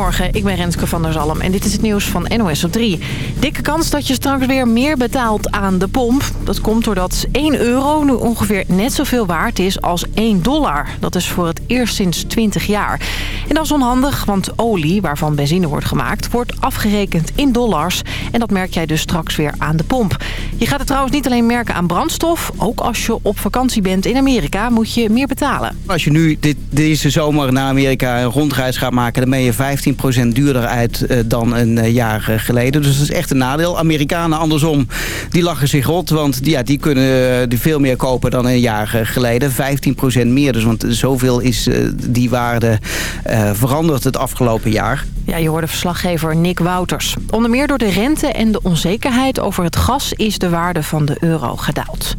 Goedemorgen, ik ben Renske van der Zalm en dit is het nieuws van NOS op 3. Dikke kans dat je straks weer meer betaalt aan de pomp. Dat komt doordat 1 euro nu ongeveer net zoveel waard is als 1 dollar. Dat is voor het eerst sinds 20 jaar. En dat is onhandig, want olie, waarvan benzine wordt gemaakt... wordt afgerekend in dollars. En dat merk jij dus straks weer aan de pomp. Je gaat het trouwens niet alleen merken aan brandstof. Ook als je op vakantie bent in Amerika moet je meer betalen. Als je nu dit, deze zomer naar Amerika een rondreis gaat maken... dan ben je 15% duurder uit uh, dan een uh, jaar geleden. Dus dat is echt een nadeel. Amerikanen andersom, die lachen zich rot. Want ja, die kunnen uh, veel meer kopen dan een jaar geleden. 15% meer. Dus want zoveel is die waarde veranderd het afgelopen jaar. Ja, je hoorde verslaggever Nick Wouters. Onder meer door de rente en de onzekerheid over het gas is de waarde van de euro gedaald.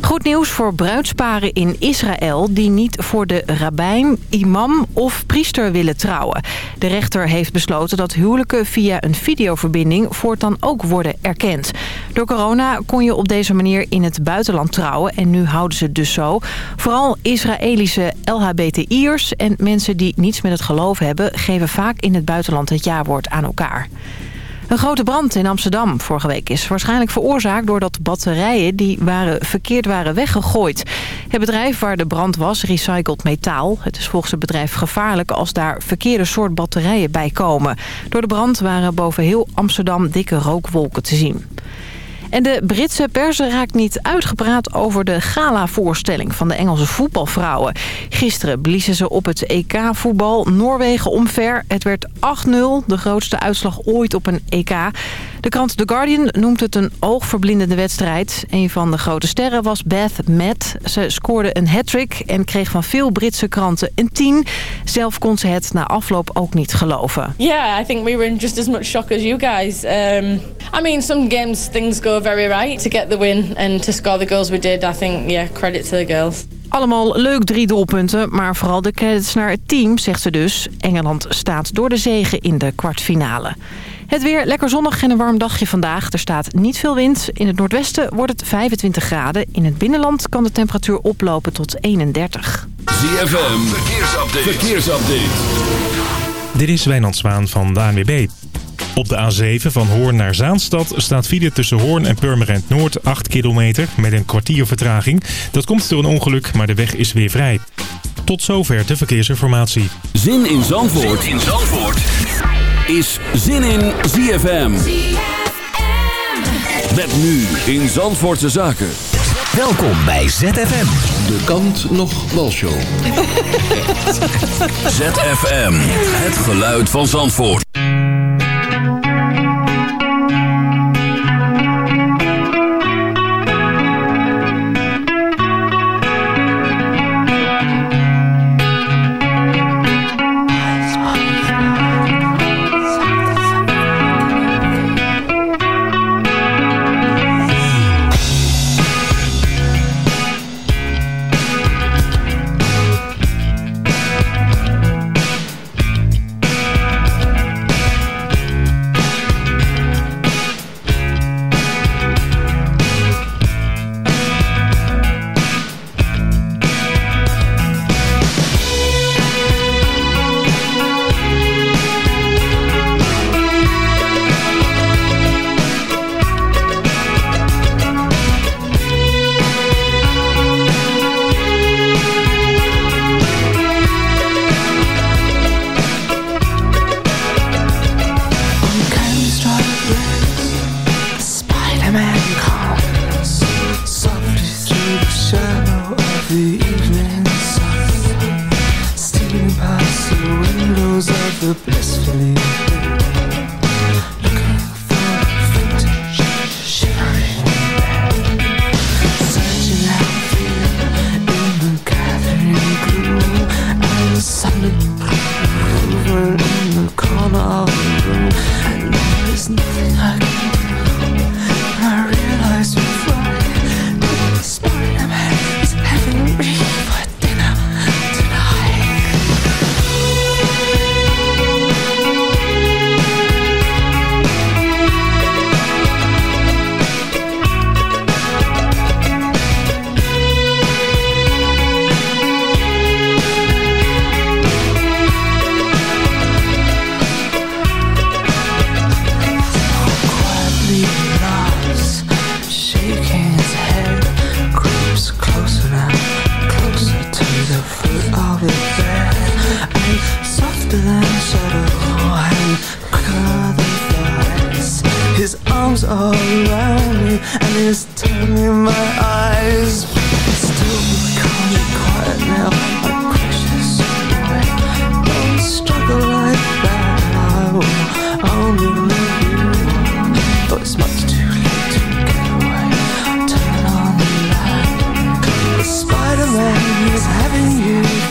Goed nieuws voor bruidsparen in Israël die niet voor de rabbijn, imam of priester willen trouwen. De rechter heeft besloten dat huwelijken via een videoverbinding voortaan ook worden erkend. Door corona kon je op deze manier in het buitenland trouwen en nu houden ze het dus zo. Vooral Israëlische LHBTI'ers en mensen die niets met het geloof hebben geven vaak in het buitenland het jawoord aan elkaar. Een grote brand in Amsterdam vorige week is waarschijnlijk veroorzaakt... doordat batterijen die waren, verkeerd waren weggegooid. Het bedrijf waar de brand was recycelt metaal. Het is volgens het bedrijf gevaarlijk als daar verkeerde soort batterijen bij komen. Door de brand waren boven heel Amsterdam dikke rookwolken te zien. En de Britse pers raakt niet uitgepraat over de gala-voorstelling van de Engelse voetbalvrouwen. Gisteren bliezen ze op het EK-voetbal Noorwegen omver. Het werd 8-0, de grootste uitslag ooit op een EK. De krant The Guardian noemt het een oogverblindende wedstrijd. Een van de grote sterren was Beth Met. Ze scoorde een hat-trick en kreeg van veel Britse kranten een 10. Zelf kon ze het na afloop ook niet geloven. Yeah, I think we were in just as much shock as you guys. Um, I mean, some games things go very right. To get the win and to score the goals we did, I think, yeah, credit to the girls. Allemaal leuk drie doelpunten, maar vooral de credits naar het team, zegt ze dus. Engeland staat door de zegen in de kwartfinale. Het weer lekker zonnig en een warm dagje vandaag. Er staat niet veel wind. In het noordwesten wordt het 25 graden. In het binnenland kan de temperatuur oplopen tot 31. ZFM, verkeersupdate. verkeersupdate. Dit is Wijnand Zwaan van de ANWB. Op de A7 van Hoorn naar Zaanstad staat file tussen Hoorn en Purmerend Noord 8 kilometer met een kwartier vertraging. Dat komt door een ongeluk, maar de weg is weer vrij. Tot zover de verkeersinformatie. Zin in Zandvoort, zin in Zandvoort. is Zin in ZFM. Met nu in Zandvoortse Zaken. Welkom bij ZFM. De kant nog show. ZFM, het geluid van Zandvoort.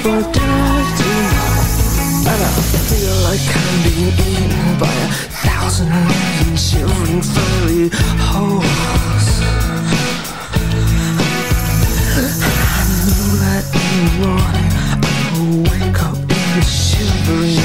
Dinner tonight. And I feel like I'm being eaten by a thousand million shivering furry holes. I know that in the morning I will wake up in the shivering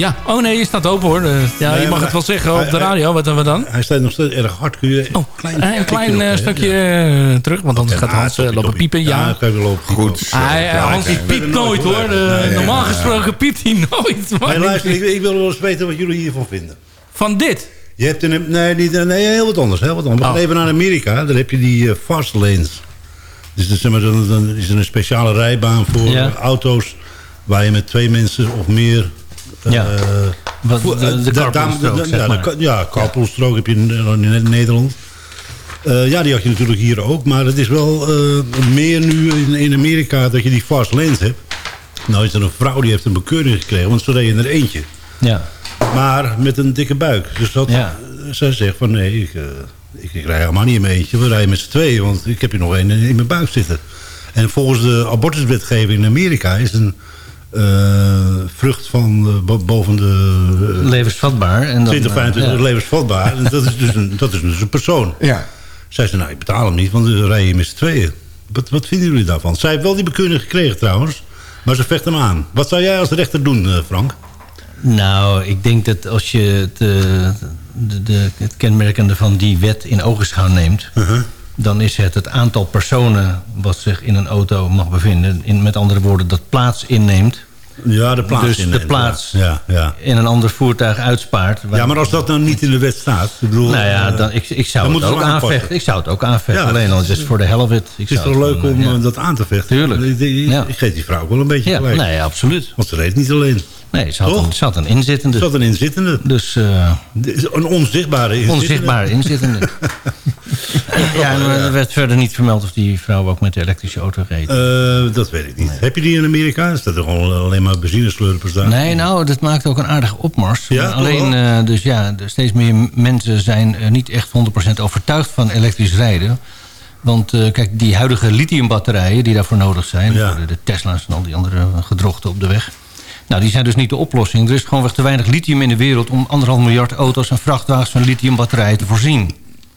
Ja, oh nee, je staat open hoor. Eh, ja, Nee, je mag het wel zeggen op de radio. Wat, wat dan? Hij staat nog steeds erg hard. Kun je Oh, klein, een klein eh, hè? stukje Ja. eh, terug, want anders gaat Hans eh, lopen piepen. Ja, Ja, lopen. Goed. Hij, eh, Hans die piept nooit hoor. Eh, normaal gesproken piept hij nooit. Maar Hey, luister, ik, ik wil wel eens weten wat jullie hiervan vinden. Van dit? Je hebt een... Nee, niet, nee heel wat anders. Heel wat anders. We gaan Oh. even naar Amerika. Daar heb je die eh, fast lanes. Dus dat, dan, dan is een speciale rijbaan voor Ja. auto's... waar je met twee mensen of meer... eh, Ja. Wat, de, de eh, zeg ja, maar. de- ja, carpoolstrook heb je in, in Nederland. Eh, ja, die had je natuurlijk hier ook. Maar het is wel eh, meer nu in, in Amerika dat je die fast lanes hebt. Nou is er een vrouw die heeft een bekeuring gekregen, want ze reed er eentje. Ja. Maar met een dikke buik. Dus dat, Ja. zij zegt van nee, ik, eh, ik, ik rij helemaal niet in mijn eentje. We rijden met z'n tweeën, want ik heb hier nog één in, mijn buik zitten. En volgens de abortuswetgeving in Amerika is een eh, vrucht van eh, bo- boven de eh, Levensvatbaar. En dan, 20, 25 eh, ja. levensvatbaar. En dat is, dus een, dat is dus een persoon. Ja. Zij zei, nou, ik betaal hem niet, want we rijden hier met z'n tweeën. Wat, wat vinden jullie daarvan? Zij heeft wel die bekeuring gekregen trouwens, maar ze vecht hem aan. Wat zou jij als rechter doen, eh, Frank? Nou, ik denk dat als je het, eh, de, de, het kenmerkende van die wet in ogenschouw neemt... Uh-huh. Dan is het het aantal personen wat zich in een auto mag bevinden... In, met andere woorden, dat plaats inneemt... Ja, de plaats dus de plaats Ja, ja. in een ander voertuig uitspaart. ja, maar als dat nou niet in de wet staat... Ik bedoel, Nou ja, eh, dan, ik, ik, zou dan het ook aanvechten. ik zou het ook aanvechten. Ja, Alleen al is het voor de. Ik het is toch leuk om eh, dat aan te vechten? Tuurlijk. Ik, geef die vrouw ook wel een beetje gelijk. nee, absoluut. Want ze reed niet alleen. Nee, ze had, Toch? een, ze had een inzittende. Er zat een inzittende. Dus eh, Een onzichtbare inzittende. onzichtbaar inzittende. ja, en er werd verder niet vermeld of die vrouw ook met de elektrische auto reed. Eh, dat weet ik niet. Heb je die in Amerika? Is dat er gewoon alleen maar benzineslurpers daar? Nee, nou, dat maakt ook een aardige opmars. Ja, alleen, eh, dus ja, steeds meer mensen zijn eh, niet echt 100% overtuigd van elektrisch rijden. Want eh, kijk, die huidige lithiumbatterijen die daarvoor nodig zijn... Ja. de Tesla's en al die andere gedrochten op de weg... Nou, die zijn dus niet de oplossing. Er is gewoon te weinig lithium in de wereld... om anderhalf miljard auto's en vrachtwagens van lithiumbatterijen te voorzien.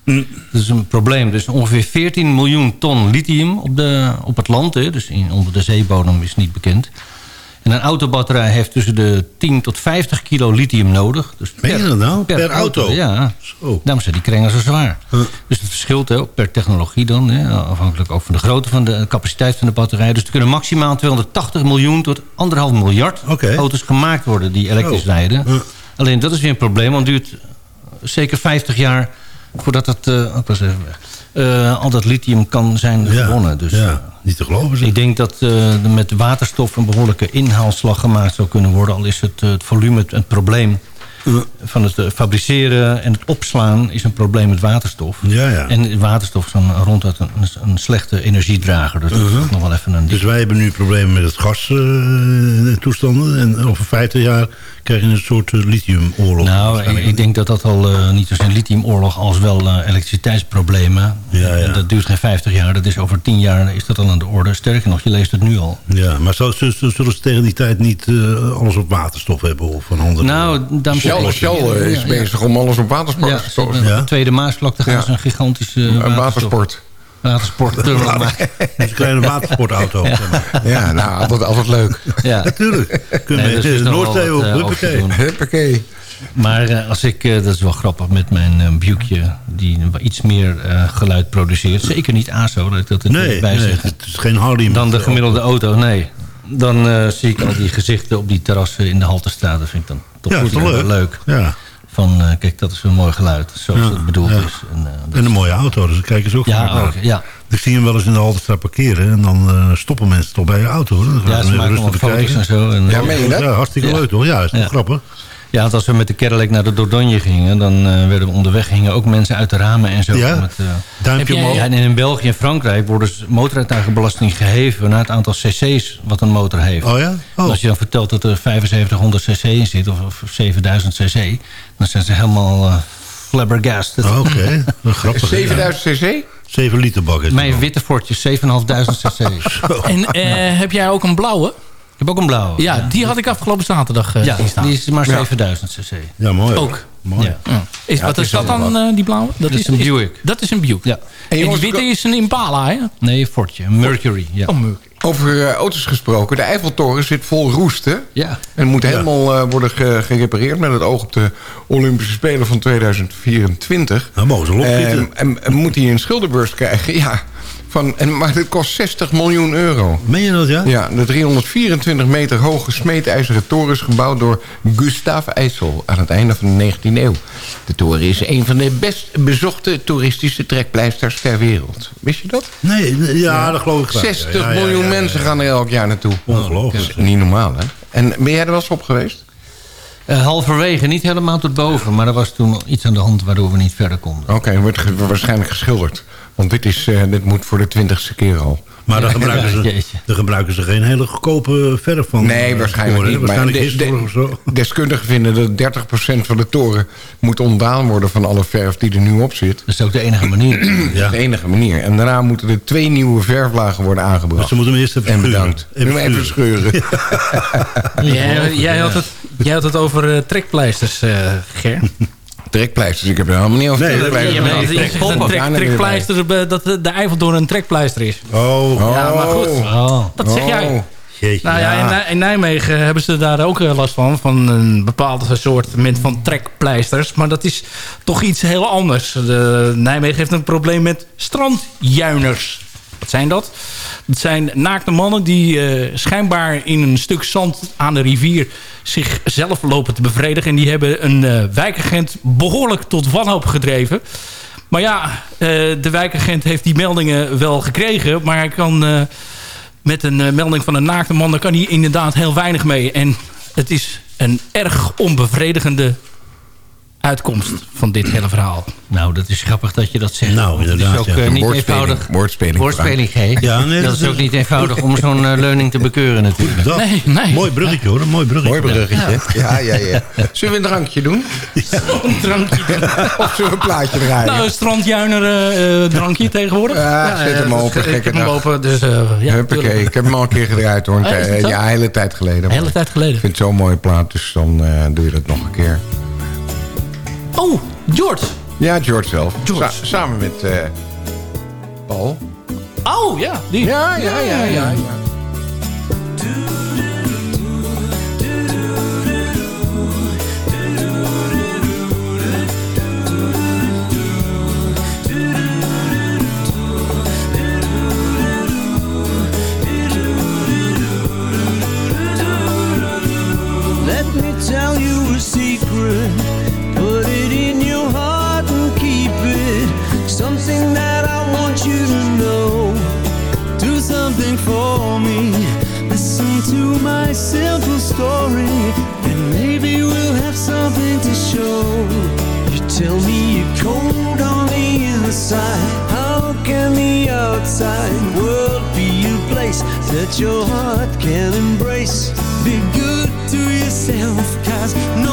Mm. Dat is een probleem. Dus ongeveer 14 miljoen ton lithium op, de, op het land. Hè. Dus in, onder de zeebodem is niet bekend. En een autobatterij heeft tussen de 10 tot 50 kilo lithium nodig. Dus Meen je dat nou? Per auto? Ja. Zo. Daarom zijn die kringen zo zwaar. Huh. Dus het verschilt hè, ook per technologie dan. Hè, afhankelijk ook van de grootte van de capaciteit van de batterij. Dus er kunnen maximaal 280 miljoen tot 1,5 miljard auto's gemaakt worden die elektrisch rijden. Huh. Alleen dat is weer een probleem, want het duurt zeker 50 jaar voordat het, eh, ik was even weg, Eh, al dat lithium kan zijn Ja, gewonnen. Dus ja, niet te geloven. zeg. ik denk dat eh, er met waterstof een behoorlijke inhaalslag gemaakt zou kunnen worden. Al is het, eh, het volume het, het probleem van het eh, fabriceren en het opslaan is een probleem met waterstof. Ja, ja. En waterstof is dan ronduit een, een slechte energiedrager. Dus dat is ook nog wel even een Dus wij hebben nu problemen met het gastoestanden. en over 50 jaar krijg je een soort uh, lithiumoorlog. Nou, ik, ik, denk dat dat al uh, niet zozeer lithiumoorlog als wel uh, elektriciteitsproblemen. Ja, ja. Dat duurt geen 50 jaar. Dat is over 10 jaar is dat al aan de orde. Sterker nog, je leest het nu al. Ja, maar zo, zo, zo zullen ze tegen die tijd niet alles op waterstof hebben of van andere... Nou, dan Shell, Shell is bezig om alles op watersport te ja, De tweede Maasvlakte gaan ze een gigantische Een watersport. Watersport maken. een kleine watersportauto. Ja, ja nou, altijd, altijd leuk. Ja, natuurlijk. Kunnen nee, dus de Noordzee op, huppakee. Huppakee. Maar uh, als ik, uh, dat is wel grappig, met mijn uh, Buickje... die iets meer geluid produceert... zeker niet ASO, dat ik dat er nee, bij nee, zeg. het is geen Harley. Dan de gemiddelde auto, nee. Dan zie ik al die gezichten op die terrassen in de Haltestraat. Dat vind ik dan toch ja, goed toch leuk. leuk. Ja. Van, uh, kijk, dat is een mooi geluid. Zoals Ja, het bedoeld ja. is. En, uh, dat En een mooie auto, dus kijken ze ook Ja, vaak naar. ook, ja. Ik zie hem wel eens in de Haltestraat parkeren en dan eh, stoppen mensen toch bij je auto. hoor. Dan gaan Ja, ze maken rustig foto's bekijken. en zo. En, Ja, meen je dat? Ja, hartstikke Ja. leuk toch? Ja, is toch Ja. grappig? Ja, want als we met de Cadillac naar de Dordogne gingen... dan eh, werden we onderweg gingen ook mensen uit de ramen en zo. Ja? Met, eh, Duimpje omhoog. ja, en in België en Frankrijk worden motorrijtuigenbelasting geheven... naar het aantal cc's wat een motor heeft. Oh ja? Oh. als je dan vertelt dat er 7500 cc in zit, of, of 7000 cc... dan zijn ze helemaal eh flabbergasted. Oh, Oké, Wat grappig. 7000 cc? 7 liter bak is het Mijn witte Fortje, 7500 cc. En eh, heb jij ook een blauwe? Heb ook een blauwe. Ja, die had ik afgelopen zaterdag eh Ja, staan. die is maar 7000 cc. Ja, mooi. Ook. Mooi. Ja. Ja. Is, Ja, wat is is dat dan, eh, die blauwe? Dat is een Buick. Dat is een Buick. Ja. En En die witte is een Impala, hè? Nee, Fortje. Mercury. Ja. Oh, Mercury. over eh, auto's gesproken. De Eiffeltoren zit vol roest, hè? ja. En moet helemaal eh, worden ge- gerepareerd... met het oog op de Olympische Spelen van 2024. Nou, mogen ze wel opschieten. En, en, en moet hij een schuldenbeurs krijgen? Ja. Van, en, maar dit kost 60 miljoen euro. Meen je dat, ja? Ja, de 324 meter hoge smeedijzeren toren is gebouwd door Gustave Eiffel aan het einde van de 19e eeuw. De toren is een van de best bezochte toeristische trekpleisters ter wereld. Wist je dat? Nee, ja, dat geloof ik graag. 60 Ja, ja, ja, miljoen mensen gaan er elk jaar naartoe. Ongelooflijk. Dat is niet normaal, hè? En ben jij er wel eens op geweest? Eh, halverwege, niet helemaal tot boven. Maar er was toen iets aan de hand waardoor we niet verder konden. Oké, wordt waarschijnlijk geschilderd. Want dit, is, eh, dit moet voor de twintigste keer al. Maar daar Ja, gebruiken, ja, ze, daar gebruiken ze geen hele goedkope verf van. Nee, eh, waarschijnlijk hè? niet. Maar Waarschijnlijk de- gisteren de- of zo. Deskundigen vinden dat 30% van de toren moet ontdaan worden... van alle verf die er nu op zit. Dat is ook de enige manier. De enige manier. En daarna moeten er twee nieuwe verflagen worden aangebracht. Dus ze moeten hem eerst even en bedankt. Even, even scheuren. Jij, jij, had het, jij had het over eh, trekpleisters, eh Ger. Trekpleisters, ik heb er helemaal niet over Nee, trekpleisters. Ja, maar Nee, je zegt een Ja, trek, nee, nee, trekpleister, eh, dat de Eiffeltoren een trekpleister is. Oh, Ja, maar goed. Oh. Dat zeg jij. Oh. jeetje. Nou ja, in, in Nijmegen hebben ze daar ook eh, last van. Van een bepaald soort van trekpleisters. Maar dat is toch iets heel anders. De, Nijmegen heeft een probleem met strandjuiners. Wat zijn dat? Dat zijn naakte mannen die eh, schijnbaar in een stuk zand aan de rivier zichzelf lopen te bevredigen. En die hebben een eh, wijkagent behoorlijk tot wanhoop gedreven. Maar ja, eh, de wijkagent heeft die meldingen wel gekregen. Maar hij kan met een melding van een naakte man... daar kan hij inderdaad heel weinig mee. En het is een erg onbevredigende uitkomst van dit hele verhaal. Nou, dat is grappig dat je dat zegt. Nou, inderdaad, is ook ja. niet woordspeling, eenvoudig. woordspeling, Woordspeling, G. Ja, nee, dat, dat is ook niet eenvoudig om zo'n eh, leuning te bekeuren natuurlijk. Dat. Nee, nee. Mooi bruggetje hoor, een mooi bruggetje. Mooi bruggetje. Ja, ja, ja. Zullen we een drankje doen? Een drankje. Of zullen we een plaatje draaien? Nou, een strandjuiner eh, eh, drankje tegenwoordig. Ja, zet hem dat- open, Ik gekke heb hem dag. open, dus eh, ja, Huppakee, ik heb hem al een keer gedraaid hoor. Oh, ja, een hele tijd geleden. Hele tijd geleden. Ik vind het zo'n mooie plaat, dus dan eh, doe je dat nog een keer. Oh, George. Ja, George zelf. George. Sa- samen met eh, Paul. Oh, ja. Die. Ja, ja, ja, ja. ja. Let me tell you a secret. Something that I want you to know. Do something for me. Listen to my simple story. And maybe we'll have something to show. You tell me you're cold on the inside. How can the outside world be a place that your heart can embrace? Be good to yourself, cause nobody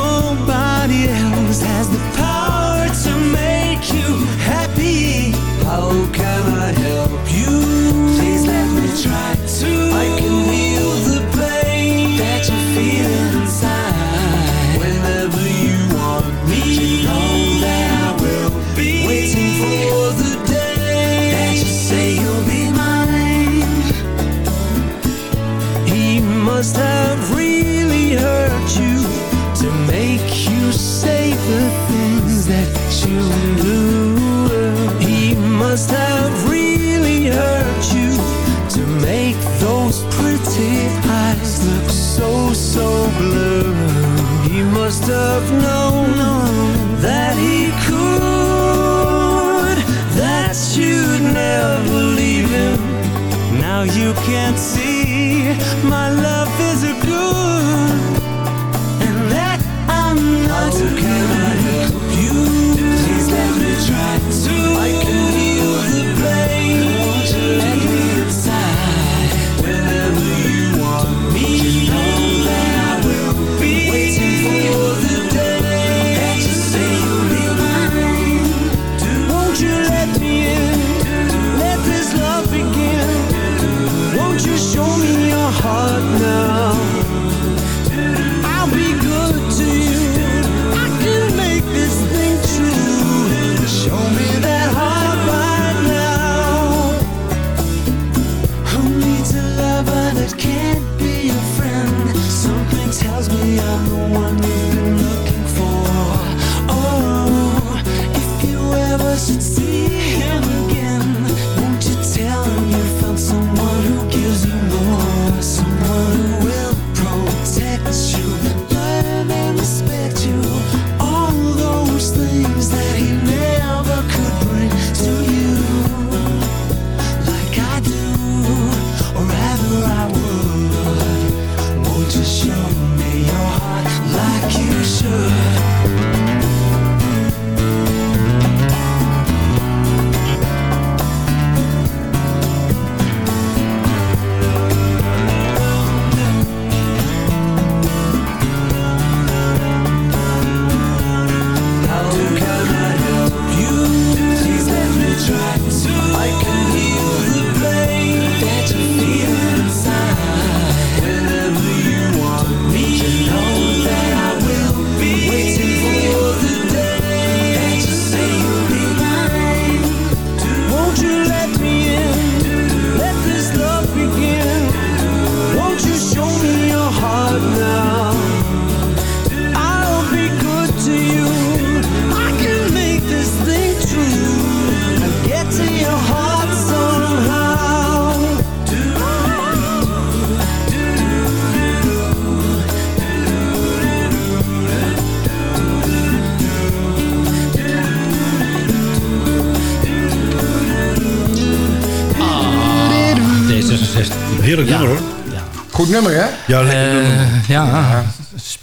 Goed nummer, hè? Ja, lekker Eh, nummer. ja, is,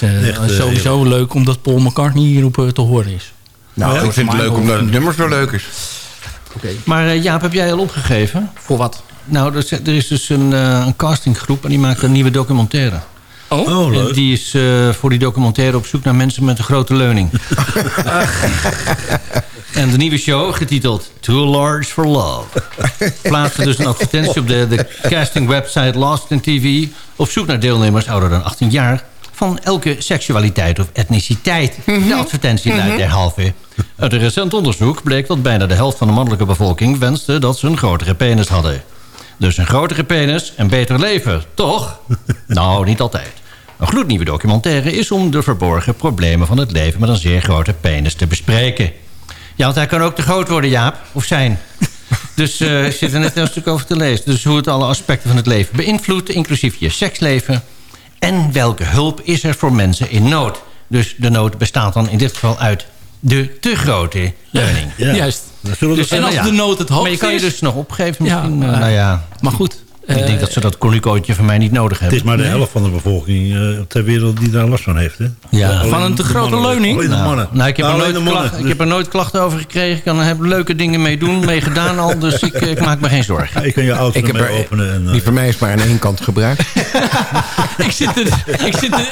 eh, Echt, eh, sowieso leuk omdat Paul McCartney hierop te horen is. Nou, Ja, ik vind het leuk omdat het nummer zo leuk is. Maar eh, Jaap, heb jij al opgegeven? Voor wat? Nou, er is, er is dus een, eh, een castinggroep en die maakt een nieuwe documentaire. Oh? Oh, leuk. die is eh, voor die documentaire op zoek naar mensen met een grote leuning. en de nieuwe show, getiteld Too Large for Love... plaatste dus een advertentie op de, de casting website Lost in TV... op zoek naar deelnemers ouder dan 18 jaar... van elke seksualiteit of etniciteit. De advertentie luidt derhalve... Uit een recent onderzoek bleek dat bijna de helft van de mannelijke bevolking... wenste dat ze een grotere penis hadden. Dus een grotere penis en beter leven, toch? nou, niet altijd. Een gloednieuwe documentaire is om de verborgen problemen van het leven... met een zeer grote penis te bespreken. Ja, want hij kan ook te groot worden, Jaap. Of zijn. Dus eh, ik zit er net een stuk over te lezen. Dus hoe het alle aspecten van het leven beïnvloedt... inclusief je seksleven. En welke hulp is er voor mensen in nood? Dus de nood bestaat dan in dit geval uit de te grote leuning. Ja. Juist. Dat zullen we Dus, En als ja. de nood het hoogst Maar je kan je is... dus nog opgeven misschien. eh, nou ja, Maar goed, ik denk dat ze dat konicootje van mij niet nodig Het hebben. is maar de helft van de bevolking eh, ter wereld die daar last van heeft. Hè? Ja. Alleen Van een te grote leuning? Alleen de Nou, mannen. nou, ik, heb er alleen nooit de mannen. klacht- ik heb er nooit klachten over gekregen. Ik kan er heb leuke dingen mee doen, mee gedaan al. Dus ik, eh, ik maak me geen zorgen. Ik kan je auto Ik er, openen. En, eh, die van mij is maar aan één kant gebruikt. ik zit, er, ik zit, er,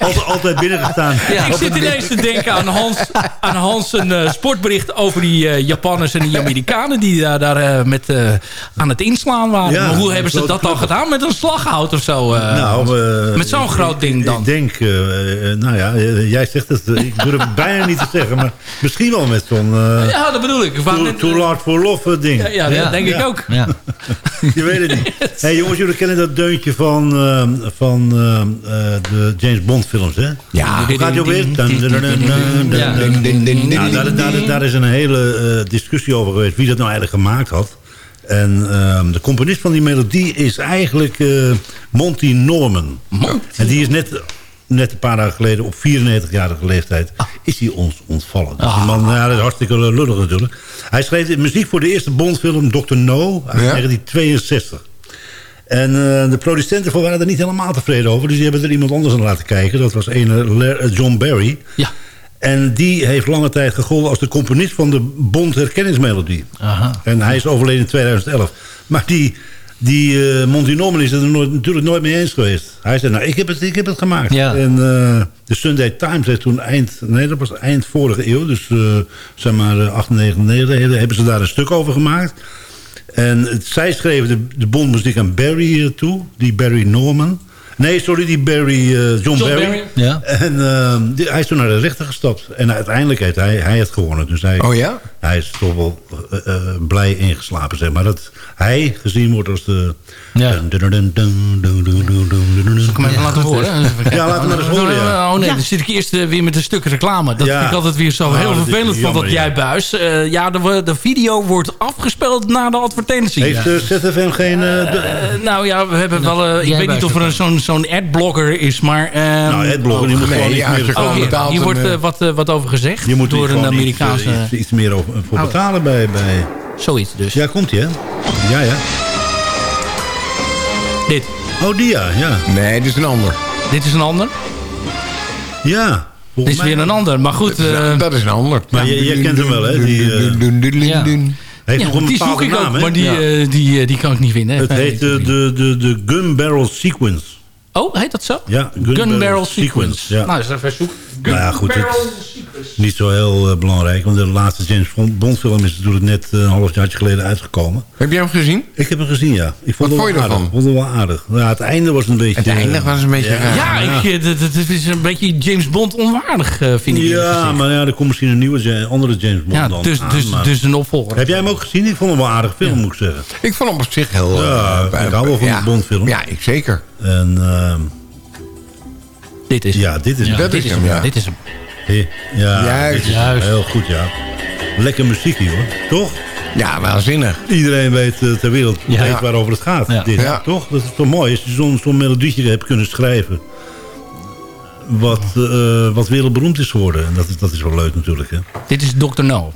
altijd, altijd binnengestaan. ik zit ineens te denken aan Hans, aan Hans een eh, sportbericht over die eh, Japanners en die Amerikanen die daar, daar eh, met, eh, aan het inslaan waren. Ja, maar hoe hebben ze dat dan club. gedaan? Met een slaghout of zo? eh? Nou, eh, Met zo'n groot ding dan. Ik denk, eh, nou ja, jij zegt het. Ik durf het bijna niet te zeggen, maar misschien wel met zo'n uh, ja, dat bedoel ik. Van, too, too large for love ding. ja, ja, dat Ja. denk ik ook. Ja. Je weet het niet. hey, jongens, jullie kennen dat deuntje van, eh, van eh, eh, de James Bond films, hè? Ja. Hoe gaat je weer? Daar, is een hele eh, discussie over geweest wie dat nou eigenlijk gemaakt had. En ehm, de componist van die melodie is eigenlijk eh, Monty Norman. En die is net, net een paar dagen geleden, op 94-jarige leeftijd, is hij ons ontvallen. Dus die man, ja, dat is hartstikke lullig natuurlijk. Hij schreef muziek voor de eerste Bondfilm Dr. No uit Ja. 1962. En eh, de producenten waren er niet helemaal tevreden over. Dus die hebben er iemand anders aan laten kijken. Dat was een eh, John Barry. Ja. En die heeft lange tijd gegolden als de componist van de Bond herkenningsmelodie. En hij is overleden in 2011. Maar die, die eh, Monty Norman is het er nooit, natuurlijk nooit mee eens geweest. Hij zei, nou, ik heb het, ik heb het gemaakt. Ja. En eh, de Sunday Times heeft toen eind, nee, dat was eind vorige eeuw. Dus eh, zeg maar eh, 98, 99, hebben ze daar een stuk over gemaakt. En het, zij schreven de, de Bondmuziek aan Barry toe. Die Barry Norman. Nee, sorry, die Barry, eh, John, John Barry. Barry. Ja. En eh, die- hij is toen naar de rechter gestapt. En uiteindelijk heeft hij, hij het gewonnen. Dus hij, Oh ja? hij is toch wel eh, eh, blij ingeslapen, zeg maar. Dat hij gezien wordt als de... Ja. Zal ik laten horen? Ja, laten we maar eens horen. Oh nee, dan zit ik eerst eh, weer met een stuk reclame. Dat vind ik altijd weer zo nou, heel vervelend van dat jij buis. ja, de, video wordt afgespeeld na de advertentie. Heeft de ZFM geen... nou ja, we hebben wel... ik weet niet of er zo'n zo'n adblocker is, maar... Ehm, nou, adblocker, die moet gewoon iets meer... Oh, hier wordt wat, wat over gezegd door een Amerikaanse... Iets, meer over voor Oh. betalen bij, bij... Zoiets dus. Ja, komt ie, hè? Ja, ja. Dit. Oh, die ja, ja. Nee, dit is een ander. Dit is een ander. Ja. Dit is weer een ander. Maar goed... eh, dat is een ander. Maar je- je kent hem wel, hè, die, eh, Ja. Heeft ja, nog een die zoek ik naam, ook, hè? maar die, Ja. eh, die, eh, die kan ik niet vinden. Het Nee, heet de, de, de, Gun Barrel Sequence. Oh, heet dat zo? Ja, Gun, Barrel Sequence. Ja. Nou, eens even zoeken. Gun Nou ja, goed. Niet zo heel eh, belangrijk, want de laatste James Bond film is natuurlijk net eh, een half jaartje geleden uitgekomen. Heb jij hem gezien? Ik heb hem gezien, ja. Ik vond Wat vond je ervan? Ik vond het wel aardig. Ja, het einde was een beetje... Het einde eh, was een beetje raar. Ja, ik, dat, dat is een beetje James Bond onwaardig, eh, vind ik. Ja, maar ja, er komt misschien een nieuwe, Ja- andere James Bond ja dan dus, aan, dus, maar- dus een opvolger. Heb jij hem ook gezien? Ik vond hem wel een aardig film, moet ik zeggen. Ik vond hem op zich heel... Ja, ik hou wel van ja. die Bondfilm. Ja, ik zeker. En ehm, Dit is ja, dit is... Ja, dat dit is hem, ja. Dit is hem. Ja, Juist. dit is Juist. heel goed, ja. Lekker muziek hier, hoor. Toch? Ja, waanzinnig. Iedereen weet eh, ter wereld Ja. weet waarover het gaat. Ja. Dit, Ja. Toch? Dat is toch mooi. Als je zo'n zo'n melodietje hebt kunnen schrijven... Wat, eh, wat wereldberoemd is geworden. En dat is, dat is wel leuk natuurlijk, hè. Dit is Dr. No.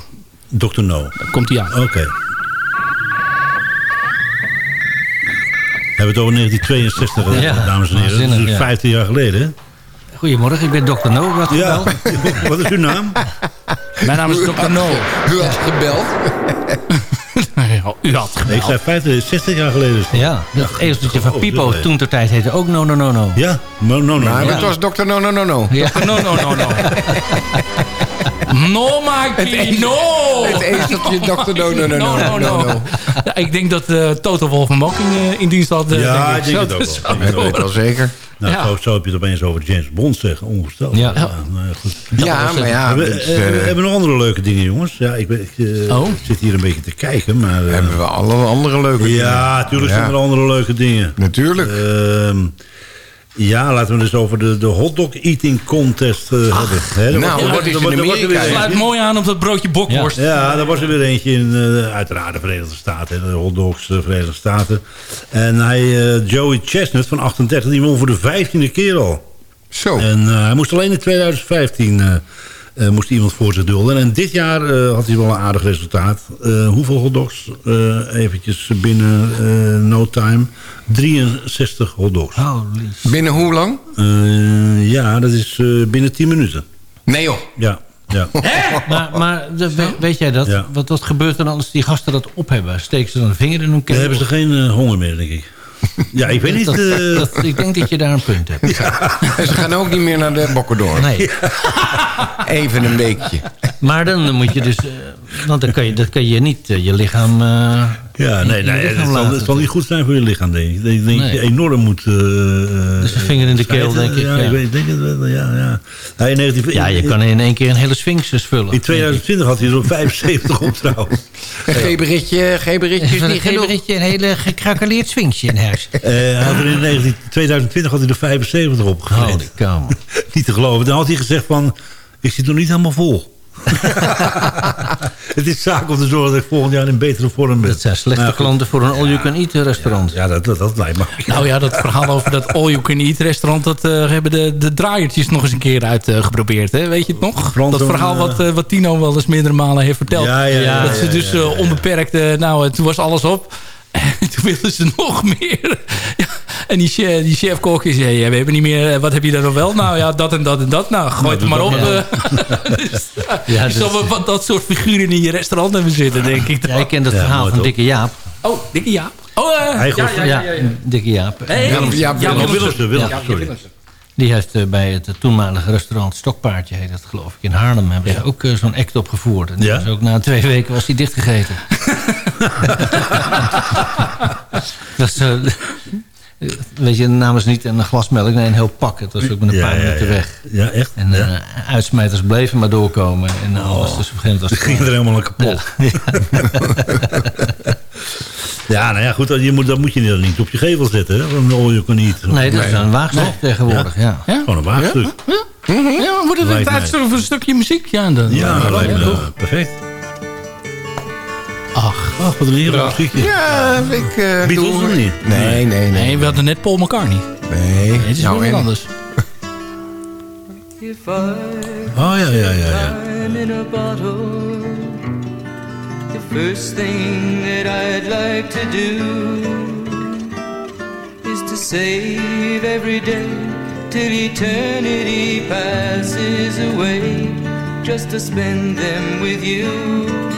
Dr. No. Komt hij aan. Oké. Hebben we het over 1962, hè, Ja, dames en heren. Dat is waanzinnig, dus ja. 15 jaar geleden, hè? Goedemorgen, ik ben Dr. No. Wat Ja. gebeld? Wat is uw naam? Mijn naam is Dr. No. U had gebeld. Ja, U had Ik gebeld. zei 15, 60 jaar geleden. Ja, dat ezeltje van Pipo toen ter tijd heette ook No No No No. Ja, no, no, no. Maar no. het was dokter No No No No. Ja. No, no, no, no. No, Mikey, no! Het ezeltje dokter No No No No, no, no. no. Ja, ik denk dat eh Total Wolf hem ook in, eh, in dienst had. eh, Ja, ik denk Zo- het ook wel. Dat weet ik wel zeker. Nou, Ja. zo, zo heb je het opeens over James Bond zeggen. Ongesteld. Ja. nou ja, goed. Ja, maar ja. we, dus, we hebben nog andere leuke dingen, jongens. Ja, ik, ben, ik Oh. zit hier een beetje te kijken, maar... eh, hebben we alle andere leuke dingen. ja, natuurlijk zijn er andere leuke dingen. Natuurlijk. Ja, laten we dus over de, de hotdog eating contest eh, hebben. Hè, er nou, in er er Amerika, weer hè? Sluit mooi aan op dat broodje bokworst. Ja, daar was er weer eentje in, eh, uiteraard de Verenigde Staten. hè, De hotdogs, de Verenigde Staten. En hij, eh, Joey Chestnut van 38, die won voor de vijftiende keer al. Zo. En eh, hij moest alleen in 2015 eh, moest iemand voor zich dulden. En dit jaar eh, had hij wel een aardig resultaat. Eh, hoeveel hotdogs? Uh, eventjes binnen eh, no time. 63 hotdogs. Binnen hoe lang? Eh, ja, dat is eh, binnen 10 minuten. Nee joh. Ja, ja. Maar, maar we- weet jij dat? Ja. Wat, wat gebeurt er dan als die gasten dat op hebben? Steken ze dan een vinger in hun Dan keel? hebben ze geen honger meer, denk ik. Ja, ik weet niet. Dat, eh, dat- ik denk dat je daar een punt hebt. En ze gaan ook niet meer naar de Bokkendoor. Nee. Even een weekje. Maar dan moet je dus... eh, want dan kan je, dan kan je niet eh, je lichaam... eh, Ja, nee, nee het, zal, het zal niet goed zijn voor je lichaam, denk ik. Ik denk dat Nee. je enorm moet... eh Dus een vinger in de keel, denk ik, Ja, ja. ik weet, denk het wel, ja. ja. Hij in 19, Ja, je kan in één keer een hele sphinxus vullen. In 2020 had hij er 75 op trouwens. Geen berichtje, geen berichtjes, Even niet berichtje, een hele gekrakeleerd sphinxje in huis. Eh, hij had er in 19, 2020 had hij er 75 op. Holy cow. Niet te geloven. Dan had hij gezegd van, ik zit nog niet helemaal vol. het is zaak om te zorgen dat ik volgend jaar in betere vorm ben. Dat zijn slechte Nou, klanten voor een all-you-can-eat restaurant. Ja, dat, dat, dat lijkt me. Nou ja, dat verhaal over dat all-you-can-eat restaurant... dat eh, hebben de, de draaiertjes nog eens een keer uitgeprobeerd. hè? Weet je het nog? Dat verhaal eh, wat, eh, wat Tino wel eens meerdere malen heeft verteld. Ja, ja, ja, dat ze dus eh, onbeperkt... eh, nou, eh, toen was alles op. En toen wilden ze nog meer. En die, chef, die chef-kok is... Ja, we hebben niet meer... eh, Wat heb je daar nog wel? Nou ja, dat en dat en dat. Nou, gooi het maar op. Ja. eh. dus, Ja, wel wat dat soort figuren in je restaurant hebben zitten, denk ik. Ja, ik ken dat Ja, verhaal van? Dikke Jaap. Oh, dikke Jaap. Oh, eh, ja, ja, ja, ja, ja. Dikke Jaap. Hey, Ja, ja, ja, Oh, Willemsen, Willemsen, sorry. Die heeft eh, bij het eh, toenmalige restaurant Stokpaardje, heet dat geloof ik, in Haarlem, hebben ze ook eh, zo'n act opgevoerd. En was ook na twee weken was hij dichtgegeten. dat is, eh, weet je, de naam is niet een glas melk, nee, een heel pak. Het was ook met een Ja, paar ja, minuten ja. weg. Ja, echt? En ja. eh, uitsmijters bleven maar doorkomen. En eh, alles, dus op een gegeven moment was Het ging er helemaal aan kapot. Ja, nou ja, goed, je moet, dat moet je niet op je gevel zetten. Hè? Een you can eat. Nee, dat is een waagstuk tegenwoordig, ja. Gewoon een waagstuk. Ja, wordt het een mij. voor een stukje muziek? Ja, dan, Ja, dat lijkt me toch? perfect. Ach, Ach, wat een heerlijk. Ja, ik uh, Beatles of niet? Nee, nee, nee. nee, we hadden net Paul McCartney. Nee, Nee, het is nou, wat en- anders. Oh, ja, ja, ja. ja. time in a bottle, the first thing that I'd like to do is to save every day till eternity passes away, just to spend them with you.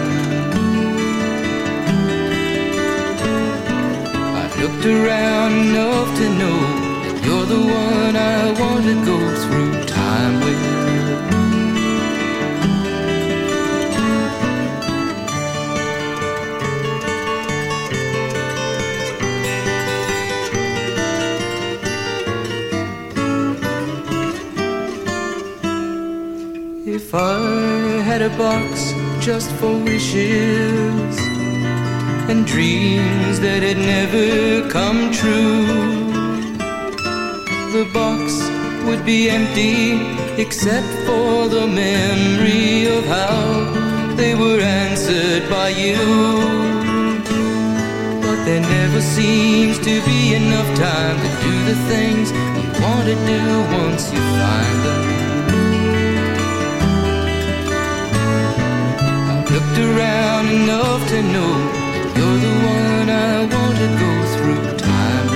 Looked around enough to know that you're the one I want to go through time with. If I had a box just for wishes and dreams that had never come true, the box would be empty except for the memory of how they were answered by you. But there never seems to be enough time to do the things you want to do once you find them. I've looked around enough to know to go through time.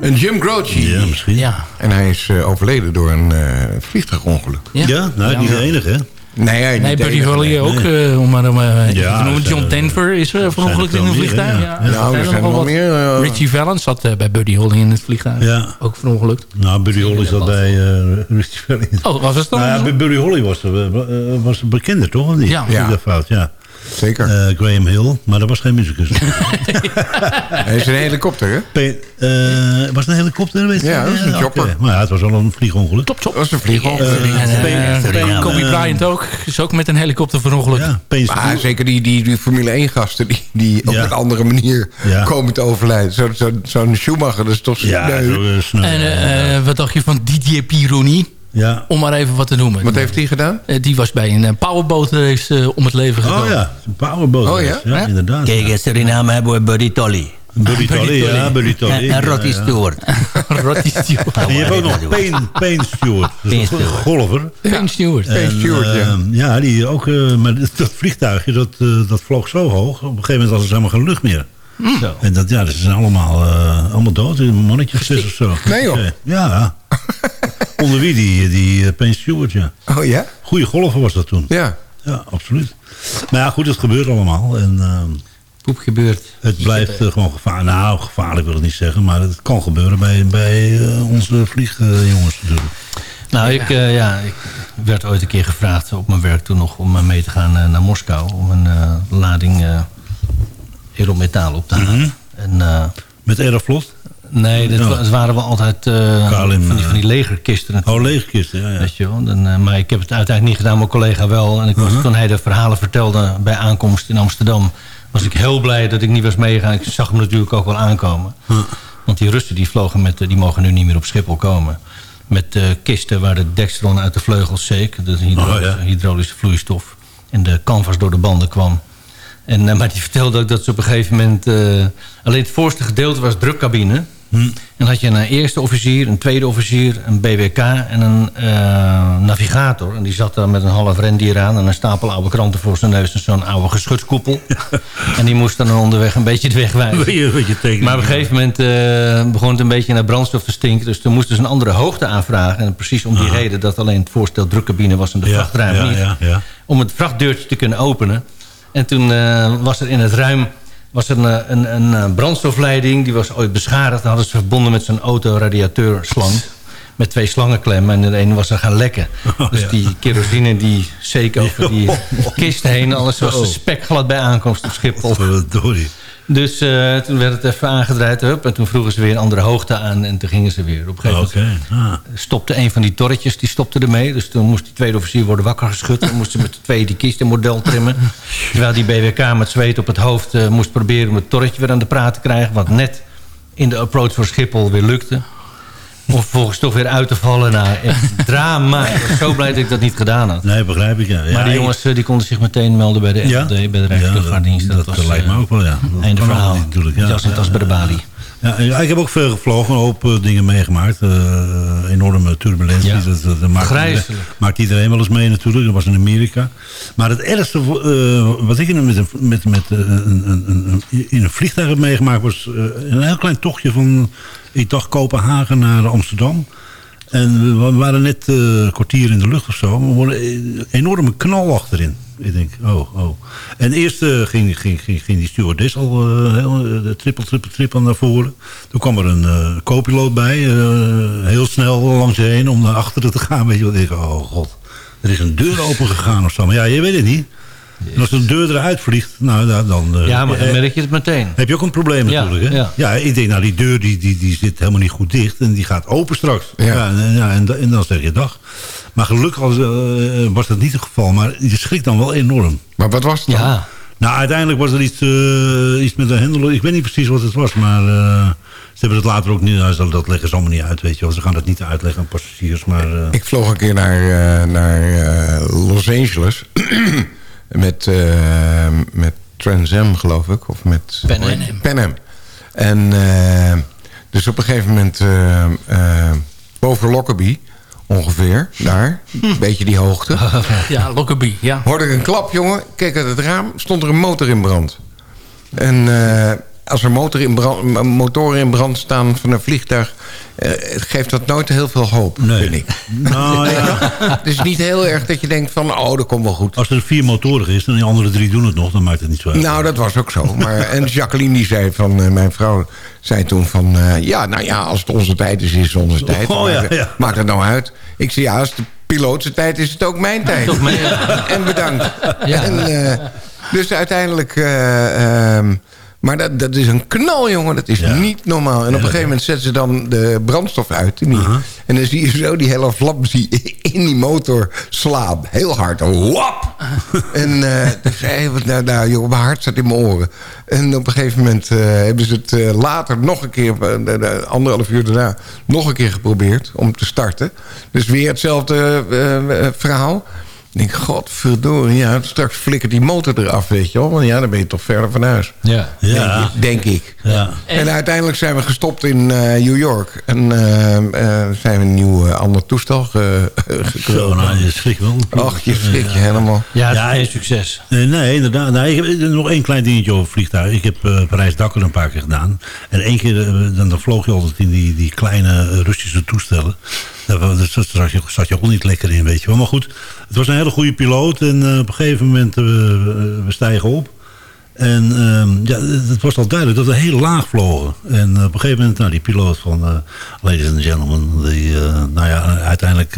Een Jim Croce. Ja, misschien. Ja. En hij is eh, overleden door een eh, vliegtuigongeluk. Ja, nou, niet de enige, hè? Nee, Nee, Buddy Holly nee. ook. Nee. eh, om maar om, eh, Ja, noemen. John zijn- Denver is uh, verongelukt er in een meer, vliegtuig. ja. Ja, Nou, er zijn er nog meer, eh. Richie Valens zat eh, bij Buddy Holly in het vliegtuig. Ja. Ook verongelukt. Nou, Buddy Holly zat bij uh, Richie Valens. Oh, was het dan? Nou ja, Buddy Holly was, uh, was een bekende, toch? of Niet? Ja. Ja. Dat fout, ja. Zeker. Uh, Graham Hill, maar dat was geen muzikus. Hij is een helikopter, hè? Pe uh, was het een helikopter? Weet je? Ja, dat een chopper. Okay. Maar ja, het was wel een vliegongeluk. Top, top. Dat was een vliegongeluk. Uh, uh, Kobe Bryant ook. Is ook met een helikopter verongelukt. Ja, maar zeker die, die, die Formule 1 gasten die, die op Ja. een andere manier Ja. komen te overlijden. Zo'n zo, zo Schumacher, dat is toch Ja, sneu. zo, uh, sneu. En uh, wat dacht je van Didier Pironi? Ja. Om maar even wat te noemen. Wat heeft hij gedaan? Uh, die was bij een uh, powerboat race om het leven gekomen. Oh ja, een powerboat Oh ja? inderdaad. Kijk, in Suriname hebben we Buddy Tolly. Buddy Tolly, ja, Buddy Tolly. En, Rotty Stewart. Rotty Stewart. En je hebt ook nog Payne, Payne Stewart. Dat is een golfer. Payne Stewart. Payne Stewart, ja. Uh, ja, die ook, uh, maar dat vliegtuigje, dat, uh, dat vloog zo hoog. Op een gegeven moment was er helemaal geen lucht meer. Mm. En dat, ja, dat zijn allemaal, uh, allemaal dood. Een mannetje of zes of zo. Nee joh. Ja. Onder wie die, die uh, Payne Stewart, ja. Oh ja? Goeie golfer was dat toen. Ja. Ja, absoluut. Maar ja, goed, het gebeurt allemaal. En, uh, Poep gebeurt. Het blijft uh, gewoon gevaarlijk. Nou, gevaarlijk wil ik niet zeggen. Maar het kan gebeuren bij, bij uh, onze vliegjongens natuurlijk. Nou, ik, uh, ja, ik werd ooit een keer gevraagd op mijn werk toen nog om mee te gaan naar Moskou. Om een lading Op halen. Mm -hmm. en, Met Aeroflot? Nee, dat ja. waren wel altijd uh, Kalim, van, die, van die legerkisten. Natuurlijk. Oh, legerkisten, ja. ja. Weet je wel. Dan, uh, maar ik heb het uiteindelijk niet gedaan, mijn collega wel. En ik was, uh -huh. toen hij de verhalen vertelde bij aankomst in Amsterdam... was ik heel blij dat ik niet was meegegaan. Ik zag hem natuurlijk ook wel aankomen. -huh. Want die Russen die vlogen met, die mogen nu niet meer op Schiphol komen. Met uh, kisten waar de dekstron uit de vleugels zeek. De hydraulische, oh, ja. hydraulische vloeistof. En de canvas door de banden kwam. En, uh, maar die vertelde ook dat ze op een gegeven moment... Uh, alleen het voorste gedeelte was drukcabine. Hm. En dan had je een eerste officier, een tweede officier, een BWK en een uh, navigator. En die zat daar met een half rendier aan en een stapel oude kranten voor zijn neus en zo'n oude geschutskoepel. en die moest dan onderweg een beetje de weg wijzen. Maar op een gegeven moment uh, begon het een beetje naar brandstof te stinken. Dus toen moesten ze een andere hoogte aanvragen. En precies om die Aha. reden dat alleen het voorstel drukcabine was en de Ja, vrachtruim ja, niet. ja. Om het vrachtdeurtje te kunnen openen. En toen uh, was er in het ruim was er een, een, een, een brandstofleiding. Die was ooit beschadigd. Dan hadden ze verbonden met zo'n autoradiateurslang. Met twee slangenklemmen. En de ene was er gaan lekken. Oh, dus ja. die kerosine die zeek over die kist heen. Alles was Oh. spekglad bij aankomst op Schiphol. Dus uh, toen werd het even aangedraaid. Hup, en toen vroegen ze weer een andere hoogte aan. En toen gingen ze weer. Op een gegeven moment Ah. stopte een van die torretjes. Die stopte ermee. Dus toen moest die tweede officier worden wakker geschud. Dan moesten ze met de twee die kist en model trimmen. Terwijl die BWK met zweet op het hoofd uh, moest proberen... om het torretje weer aan de praat te krijgen. Wat net in de approach voor Schiphol weer lukte. Om vervolgens toch weer uit te vallen. Nou, echt drama. Ik was zo blij dat ik dat niet gedaan had. Nee, begrijp ik. Ja. Maar die jongens uh, die konden zich meteen melden bij de Ja? NLD, bij de Rijksluchtvaartdienst. Ja, dat, dat, lijkt me ook wel, ja. Dat Einde verhaal. natuurlijk. Ja, Jas en tas bij de balie. Ja, ik heb ook veel gevlogen, een hoop uh, dingen meegemaakt. Uh, enorme turbulentie. Ja. Dat, dat, dat maakt, iedereen, maakt iedereen wel eens mee natuurlijk. Dat was in Amerika. Maar het ergste uh, wat ik met, een, met, met, een, een, een, in een vliegtuig heb meegemaakt... was een heel klein tochtje van, ik dacht Kopenhagen naar Amsterdam. En we waren net een kwartier in de lucht of zo. We worden een enorme knal achterin. Ik denk, oh, oh. En eerst uh, ging, ging, ging, die stewardess al uh, heel, triple, triple, triple naar voren. Toen kwam er een uh, co-piloot bij, heel snel langs heen om naar achteren te gaan. Weet je wat? Ik oh god, er is een deur open gegaan of zo. Maar ja, je weet het niet. En als de deur eruit vliegt, nou dan... ja, maar dan merk je het meteen. Heb je ook een probleem Ja, natuurlijk, hè? ja. Ja, ik denk, nou die deur die, die, die zit helemaal niet goed dicht. En die gaat open straks. Ja. Ja. en, ja, en, da- en dan zeg je dag. Maar gelukkig was, eh, was dat niet het geval. Maar je schrikt dan wel enorm. Maar wat was het dan? Ja, Nou, uiteindelijk was er iets, eh, iets met een hendel. Ik weet niet precies wat het was, maar eh, ze hebben het later ook niet... Nou, dat- leggen ze allemaal niet uit, weet je wel. Ze gaan dat niet uitleggen aan passagiers, maar... eh, Ik vloog een keer naar, eh, naar eh, Los Angeles. met, eh, met Trans Am, geloof ik. Of met... Pan Am. En eh, dus op een gegeven moment... eh, boven Lockerbie, ongeveer, daar. Een beetje die hoogte. Ja, Lockerbie, ja. Hoorde ik een klap, jongen. Keek uit het raam, stond er een motor in brand. En als er motor in brand, motoren in brand staan van een vliegtuig... eh, het geeft dat nooit heel veel hoop, vind ik. Nou, ja. Het is niet heel erg dat je denkt van, oh, dat komt wel goed. Als er vier motoren is en die andere drie doen het nog, dan maakt het niet zo uit. Nou, dat was ook zo. Maar, en Jacqueline die zei van, eh, mijn vrouw zei toen van... eh, ja, nou ja, als het onze tijd is, is het onze tijd. Oh, ja, Maar, ja. Maakt het nou uit? Ik zei, ja, als de pilootse tijd is het ook mijn tijd. toch mee, en bedankt. Ja. En, eh, dus uiteindelijk... eh, ehm, maar dat, dat is een knal, jongen. Dat is niet normaal. En op een gegeven moment zetten ze dan de brandstof uit. En, die- en dan zie je zo die hele je in die motor slaan. Heel hard. Wap! en eh toen zei nou, nou joh, mijn hart zat in mijn oren. En op een gegeven moment eh, hebben ze het eh, later nog een keer... de- de anderhalf uur daarna nog een keer geprobeerd om te starten. Dus weer hetzelfde verhaal. Ik denk, godverdorie, ja, straks flikkert die motor eraf, weet je wel. Want ja, dan ben je toch verder van huis. Ja. Ja. Denk ik. Ja. En uiteindelijk zijn we gestopt in eh, New York. En eh, eh, zijn we een nieuw ander toestel ge- gekomen. Zo, nou, je schrik wel. Och, je schrik je helemaal. Ja, Ja, geen succes. Nee, inderdaad. Nee, ik heb nog één klein dingetje over vliegtuig. Ik heb eh Parijs-Dakar een paar keer gedaan. En één keer dan, dan vloog je altijd in die, die kleine Russische toestellen. Daar zat, zat je, zat je ook niet lekker in, weet je wel. Maar goed, het was een hele goede piloot. En eh, op een gegeven moment, eh, we stijgen op. En ehm, ja, het was al duidelijk dat we heel laag vlogen. En eh, op een gegeven moment, nou, die piloot van Ladies and Gentlemen, die, nou ja, uiteindelijk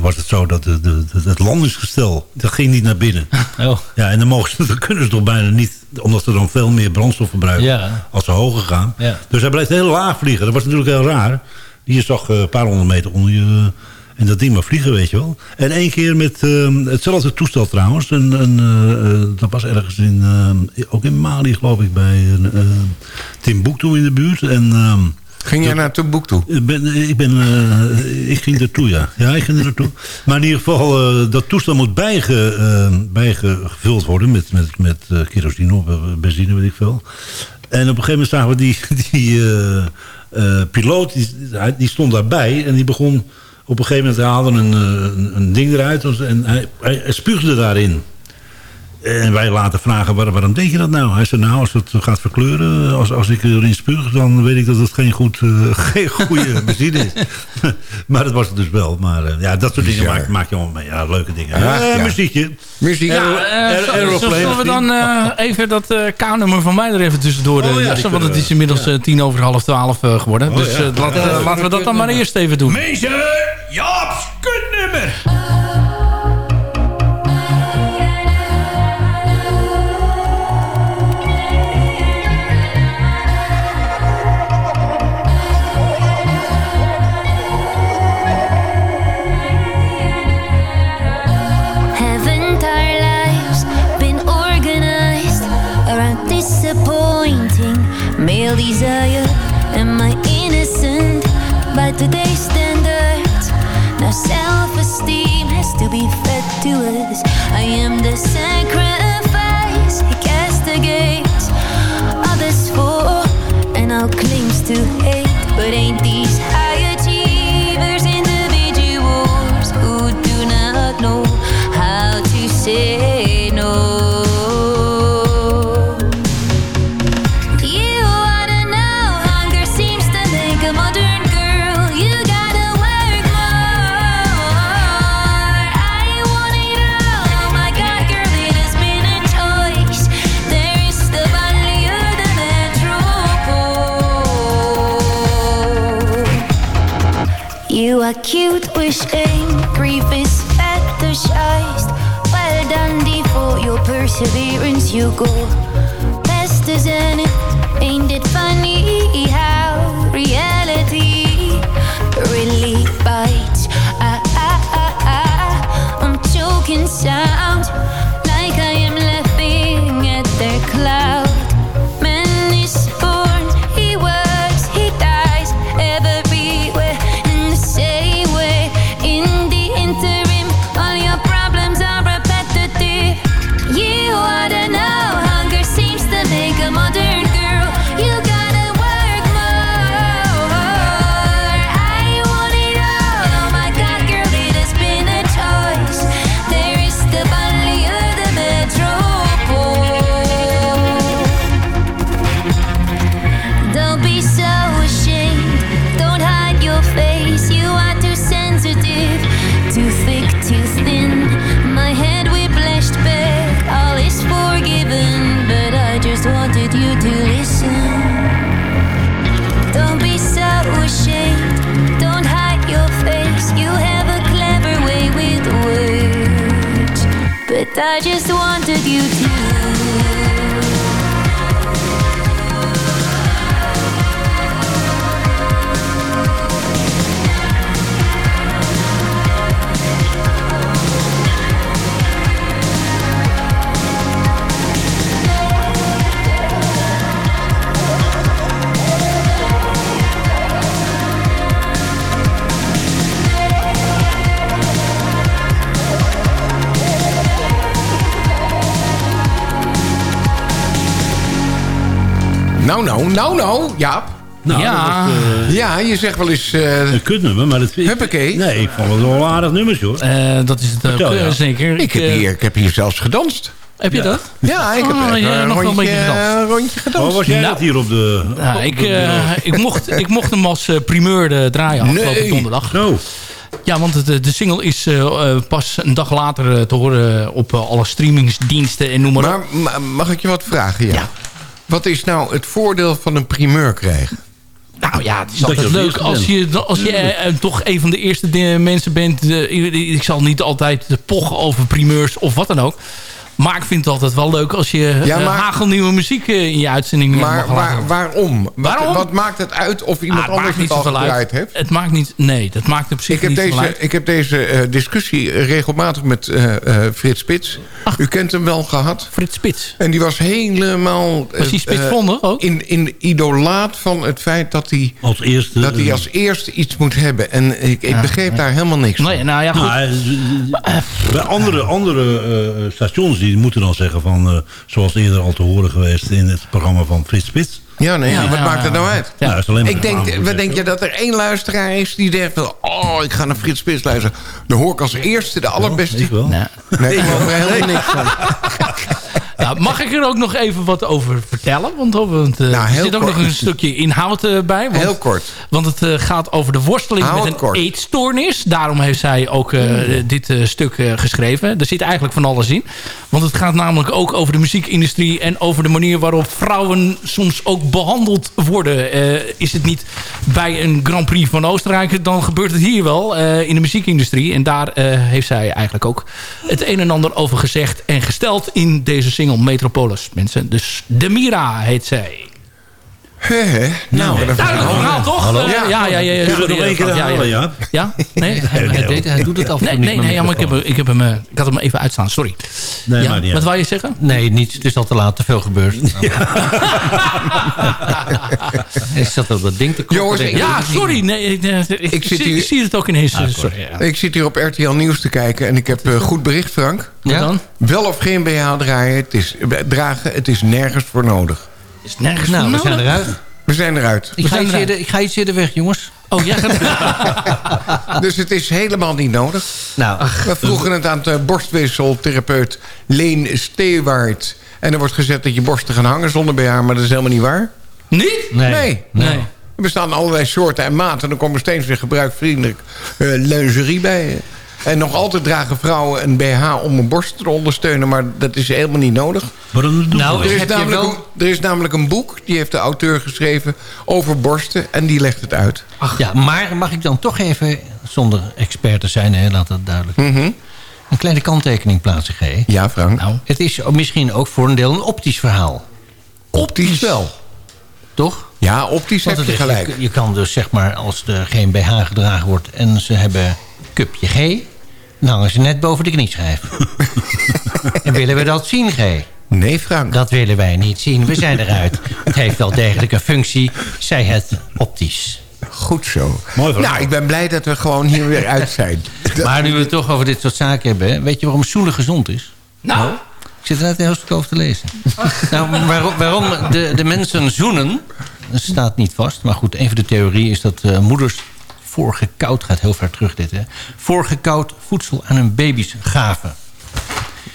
was het zo dat de, de, de- het landingsgestel, dat ging niet naar binnen. Oh. Ja, en dan, mogen ze, dan kunnen ze toch bijna niet, omdat ze dan veel meer brandstof verbruiken Ja. als ze hoger gaan. Ja. Dus hij blijft heel laag vliegen. Dat was natuurlijk heel raar. Je zag een paar honderd meter onder je... En dat ding maar vliegen, weet je wel. En één keer met eh, hetzelfde toestel trouwens. En, en, eh, eh, dat was ergens in... eh, ook in Mali, geloof ik, bij uh, Timbuktu in de buurt. En... ehm, Ging jij naar Timbuktu? ik ben, ik, ben, eh, ik ging ertoe, ja. Ja, ik ging er naartoe. Maar in ieder geval, eh, dat toestel moet bijge, eh, bijgevuld worden met, met, met eh, kerosine of eh, benzine, weet ik veel. En op een gegeven moment zagen we die, die eh, eh, piloot, die, die stond daarbij en die begon op een gegeven moment, haalde een, eh, een, ding eruit en hij, hij spuugde daarin. En wij laten vragen, waar- waarom denk je dat nou? Hij zei, nou, als het gaat verkleuren, als, als ik erin spuug... dan weet ik dat het geen, goed, eh, geen goede benzine is. maar dat was het dus wel. Maar eh, ja, dat soort dingen maak, maak je allemaal mee. Ja, leuke dingen. Ah, Eh, ja. Muziekje. Muziek. Ja, zullen we dan eh, even dat eh K-nummer van mij er even tussendoor Oh, ja, jassen? Want het is inmiddels eh, tien over half twaalf geworden. Oh, dus ja. laat- eh, laten we dat dan maar eerst even doen. Meester Jaap's kutnummer. 这样 You go Nou, nou, nou, nou, Jaap. Nou, ja. was, eh, ja, je zegt wel eens... eh, een kutnummer, maar dat... Huppakee. Nee, ik vond het wel een aardig nummer, hoor. Eh, dat is het ook Vertel, eh, ja. zeker. ik, heb hier, ik heb hier zelfs gedanst. Heb je Ja. dat? Ja, ik heb Oh, ja, een nog wel een rondje, beetje gedanst. rondje gedanst. Oh, was jij Nou. dat hier op de... Ja, op ik, de- eh, ik, mocht, ik mocht hem als primeur de draaien afgelopen Nee. donderdag. Zo. Ja, want het, eh, de single is pas een dag later te horen op alle streamingsdiensten en noem maar, op. Maar ma- mag ik je wat vragen? Ja. Ja. Wat is nou het voordeel van een primeur krijgen? Nou ja, het is altijd als leuk als je, als je eh, toch een van de eerste mensen bent. eh, ik, ik zal niet altijd pochen over primeurs of wat dan ook. Maar ik vind het altijd wel leuk als je Ja, eh, maar- hagelnieuwe muziek eh, in je uitzending Maar mag waar, horen. waarom? Wat, Waarom? Wat maakt het uit of iemand Ah, het anders het al gedraaid heeft? Het maakt niet... Nee, dat maakt op zich Ik heb, niet deze, ik heb deze eh, discussie regelmatig met eh, eh, Frits Spits. U kent hem wel gehad. Frits Spits. En die was helemaal... Was hij spitsvondig ook? In, in idolaat van het feit dat hij, Als eerste... dat hij als eerste iets moet hebben. En ik, ik begreep daar helemaal niks van. Nee, nou ja, goed. Nou, eh, bij andere, andere eh, stations die moeten dan zeggen van... eh, zoals eerder al te horen geweest in het programma van Frits Spits. Ja, nee, Ja, wat ja, maakt het nou uit? Ja, dat is alleen maar Ik denk, wat denk je dat er één luisteraar is die denkt... van, oh, ik ga naar Frits Spits luisteren. Dan hoor ik als eerste de allerbeste... Ik wel. Nou, Nee, ik geloof er helemaal niks van. Nou, mag ik er ook nog even wat over vertellen? Want, oh, want eh, Nou, er zit ook kort. nog een stukje inhoud eh, bij. Want, Heel kort. Want het eh, gaat over de worsteling met een kort. eetstoornis. Daarom heeft zij ook eh, dit stuk geschreven. Er zit eigenlijk van alles in. Want het gaat namelijk ook over de muziekindustrie... en over de manier waarop vrouwen soms ook behandeld worden. Is het niet bij een Grand Prix van Oostenrijk... dan gebeurt het hier wel in de muziekindustrie. En daar heeft zij eigenlijk ook het een en ander over gezegd... en gesteld in deze single Metropolis. Mensen, dus Demira heet zij. He, he. Nou, dat Nou, dat verhaal toch? Hallo? Eh, ja, ja, ja. ja, nog één keer ja, ja. Ja? Nee? Hij, hij deed, hij doet het en Nee, nee, niet nee ja, maar ik heb, hem- ik, heb hem, eh, ik had hem even uitstaan, sorry. Nee, ja, maar niet wat wou je zeggen? Nee, niet. Het is al te laat. Te veel gebeurd. Ik zat op dat ding te kloppen. Jongens, denk ik- Ja, sorry. Nee, ik, eh, ik, ik, zit zie, hier- ik zie het ook ineens. eh, sorry. Ja. Ik zit hier op RTL Nieuws te kijken en ik heb eh, goed bericht, Frank. Wat Ja? dan? Wel of geen BH draaien, het is, dragen, het is nergens voor nodig. Is nergens Nou, voor we zijn eruit. We zijn eruit. Ik ga, zijn iets eruit. eerder, ik ga iets eerder weg, jongens. Oh, ja, gaat Dus het is helemaal niet nodig. Nou, We vroegen het aan de borstwisseltherapeut Leen Steewaard. En er wordt gezegd dat je borsten gaan hangen zonder BH, maar dat is helemaal niet waar. Niet? nee. Nee. Nee. Er bestaan allerlei soorten en maten. En er komt er steeds weer gebruikvriendelijk eh, lingerie bij. En nog altijd dragen vrouwen een BH om een borst te ondersteunen. Maar dat is helemaal niet nodig. Doen Nou, Er is, namelijk wel- er is namelijk een boek, die heeft de auteur geschreven... over borsten en die legt het uit. Ja, maar mag ik dan toch even, zonder expert te zijn, hè, laat dat duidelijk. Mhm. Een kleine kanttekening plaatsen, G. Ja, Frank. Nou, Het is misschien ook voor een deel een optisch verhaal. optisch wel. Toch? Ja, optisch Want heb je gelijk. Je, je kan dus zeg maar, als er geen BH gedragen wordt en ze hebben cupje G, dan hangen ze net boven de knieschijf. en willen we dat zien, G? Nee, Frank. Dat willen wij niet zien. We zijn eruit. Het heeft wel degelijk een functie, zij het optisch. Goed zo. Mooi verhaal. Nou, ik ben blij dat we gewoon hier weer uit zijn. Maar nu we het toch over dit soort zaken hebben... weet je waarom zoenen gezond is? nou, Ik zit er net heel stuk over te lezen. nou, waarom, waarom de, de mensen zoenen, dat staat niet vast. Maar goed, een van de theorieën is dat eh, moeders voorgekoud... gaat heel ver terug dit, hè. Voorgekoud voedsel aan hun baby's gaven.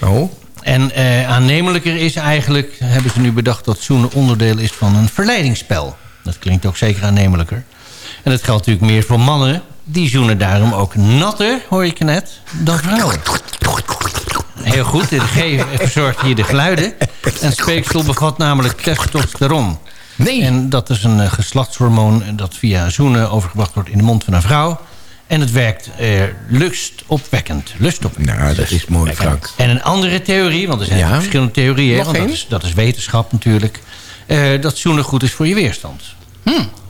Oh. En eh, aannemelijker is eigenlijk, hebben ze nu bedacht... dat zoenen onderdeel is van een verleidingsspel. Dat klinkt ook zeker aannemelijker. En dat geldt natuurlijk meer voor mannen. Die zoenen daarom ook natter, hoor ik net, dan vrouwen. Heel goed, de G verzorgt hier de geluiden. En speeksel bevat namelijk testosteron. Nee. En dat is een eh, geslachtshormoon dat via zoenen overgebracht wordt in de mond van een vrouw. En het werkt eh, lustopwekkend. Lustopwekkend. Nou, dat is mooi, Frank. En een andere theorie, want er zijn Ja? verschillende theorieën. Nog want dat is, dat is wetenschap natuurlijk. eh, dat zoenen goed is voor je weerstand.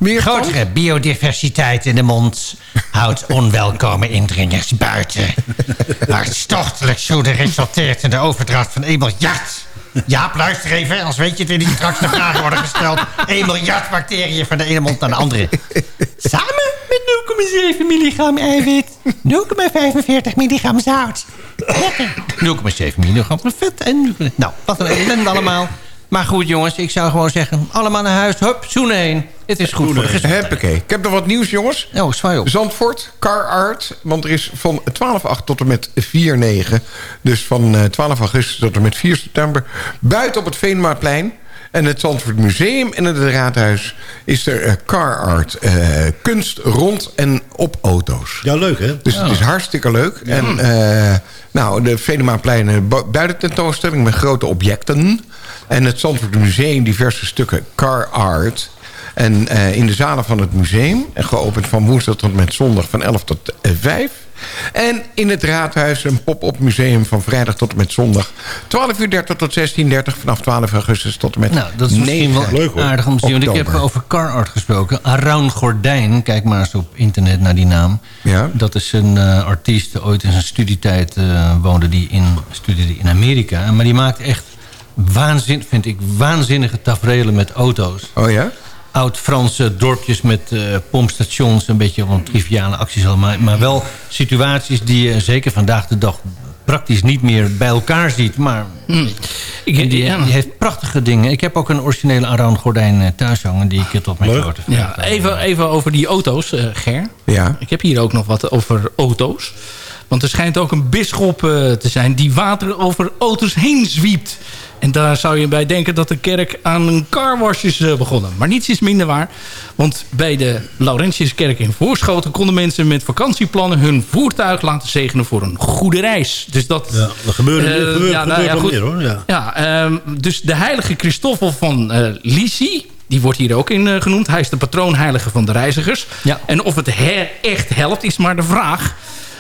Grotere biodiversiteit in de mond houdt onwelkome indringers buiten. Hartstochtelijk zoenen resulteert in de overdracht van 1 miljard. Jaap, luister even, anders weet je het weer niet. Straks de vragen worden gesteld. 1 miljard bacteriën van de ene mond naar de andere. Samen met 0,7 milligram eiwit, 0,45 milligram zout. Lekker. 0,7 milligram vet en... Nou, wat een ellende allemaal. Maar goed jongens, ik zou gewoon zeggen... allemaal naar huis, hup, zoenen heen. Het is goed voor de gezondheid. Hoppakee. Ik heb nog wat nieuws, jongens. Oh, zwaai op. Zandvoort, Car Art. Want er is van 12-8 tot en met 4-9. Dus van eh, 12 augustus tot en met 4 september. Buiten op het Veenmaarplein. En het Zandvoort Museum en het Raadhuis is er eh, car art. eh, kunst rond en op auto's. Ja, leuk hè? Dus het is hartstikke leuk. En eh, nou, de Venemaplein een bu- buitententoonstelling met grote objecten. En het Zandvoort Museum diverse stukken car art. En eh, in de zalen van het museum. En geopend van woensdag tot en met zondag van 11 tot eh, 5. En in het raadhuis een pop-up museum van vrijdag tot en met zondag. 12 uur 30 tot 16.30 vanaf 12 augustus tot en met Nou, dat is misschien 9 wel aardig om te zien. Want ik heb over car art gesproken. Aroun Gordijn, kijk maar eens op internet naar die naam. Ja. Dat is een eh, artiest die ooit in zijn studietijd eh, woonde. Die in, studeerde in Amerika. Maar die maakt echt waanzin, vind ik, waanzinnige tafereelen met auto's. Oh ja? Oud-Franse dorpjes met eh, pompstations. Een beetje van triviale acties allemaal. Maar wel situaties die je zeker vandaag de dag praktisch niet meer bij elkaar ziet. Maar Ik, en die, heeft prachtige dingen. Ik heb ook een originele Aran gordijn eh, thuis hangen... die ik tot mijn grote Ja, even, even over die auto's, eh, Ger. Ja. Ik heb hier ook nog wat over auto's. Want er schijnt ook een bisschop eh, te zijn... die water over auto's heen zwiept. En daar zou je bij denken dat de kerk aan een carwash is eh, begonnen. Maar niets is minder waar. Want bij de Laurentiuskerk in Voorschoten... konden mensen met vakantieplannen hun voertuig laten zegenen voor een goede reis. Dus dat... Ja, dat gebeurde, Eh, gebeurt, ja, nou ja, meer hoor. Ja. Ja, ehm, dus de heilige Christoffel van Lisi... die wordt hier ook in genoemd. Hij is de patroonheilige van de reizigers. Ja. En of het he- echt helpt, is maar de vraag.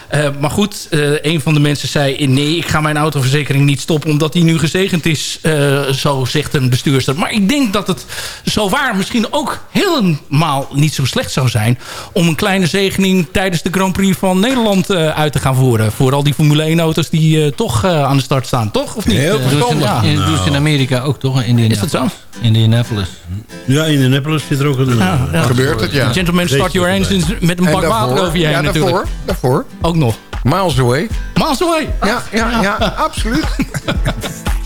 Eh, maar goed, eh, een van de mensen zei... nee, ik ga mijn autoverzekering niet stoppen... omdat die nu gezegend is, eh, zo zegt een bestuurster. Maar ik denk dat het zo waar misschien ook helemaal niet zo slecht zou zijn... om een kleine zegening tijdens de Grand Prix van Nederland eh, uit te gaan voeren. Voor al die Formule 1-auto's die eh, toch eh, aan de start staan. Toch? Of niet? Heel Dat doen ze in- ja. in- doen ze in Amerika ook toch? In Is dat zo? Indianapolis. ja, in Indianapolis zit er ook een... Ja, ja. Gebeurt het, ja. Gentlemen, start your engines met een En bak water over je heen ja, natuurlijk. daarvoor, daarvoor. Ook nog. Miles away. Miles away. Ja, ja, ja, absoluut.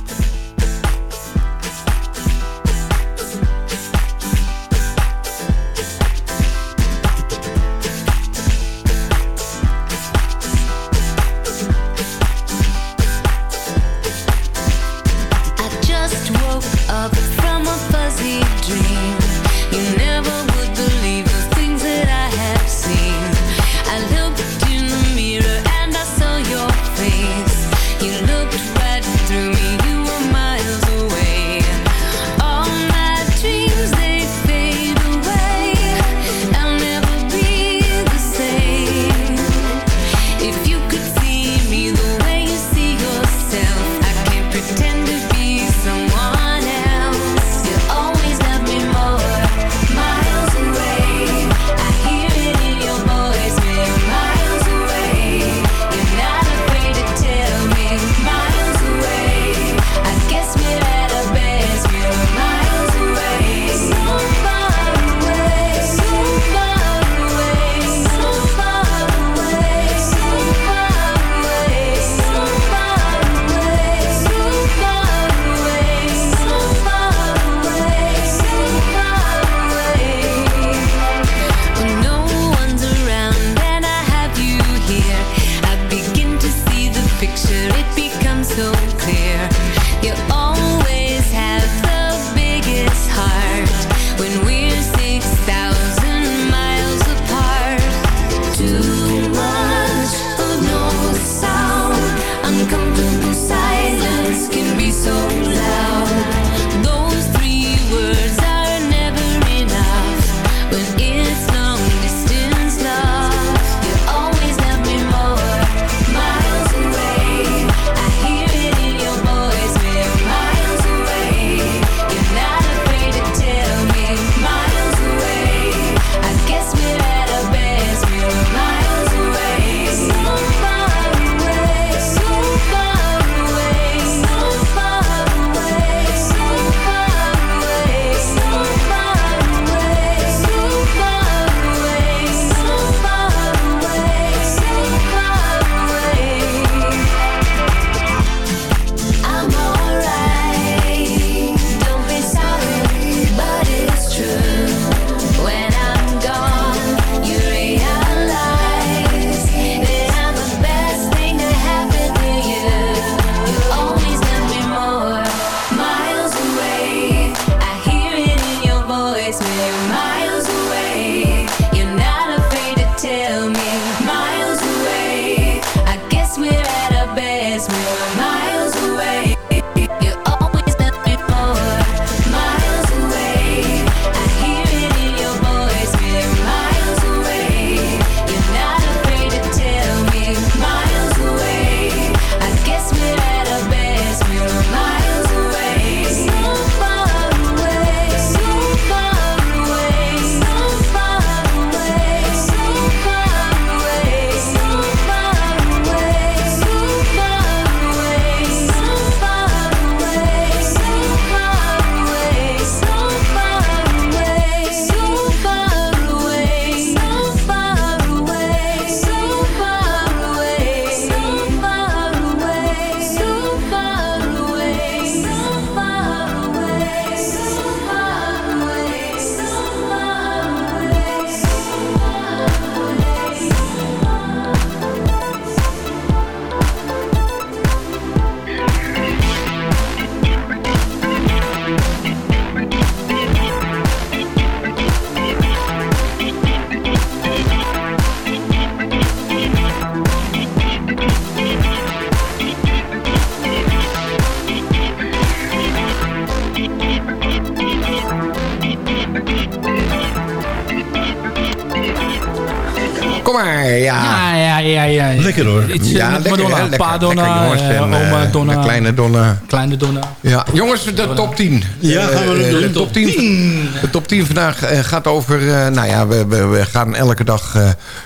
Lekker hoor. Iets, eh, Ja, lekker, Madonna. Lekker, Pa Donna, lekker, jongens. eh, En, oma eh, Donna. de kleine Donna. Kleine Donna. Ja, jongens, de top 10. Ja, gaan we Eh, doen. De top 10, de top 10 vandaag eh, gaat over... eh, nou ja, we, we, we gaan elke dag eh,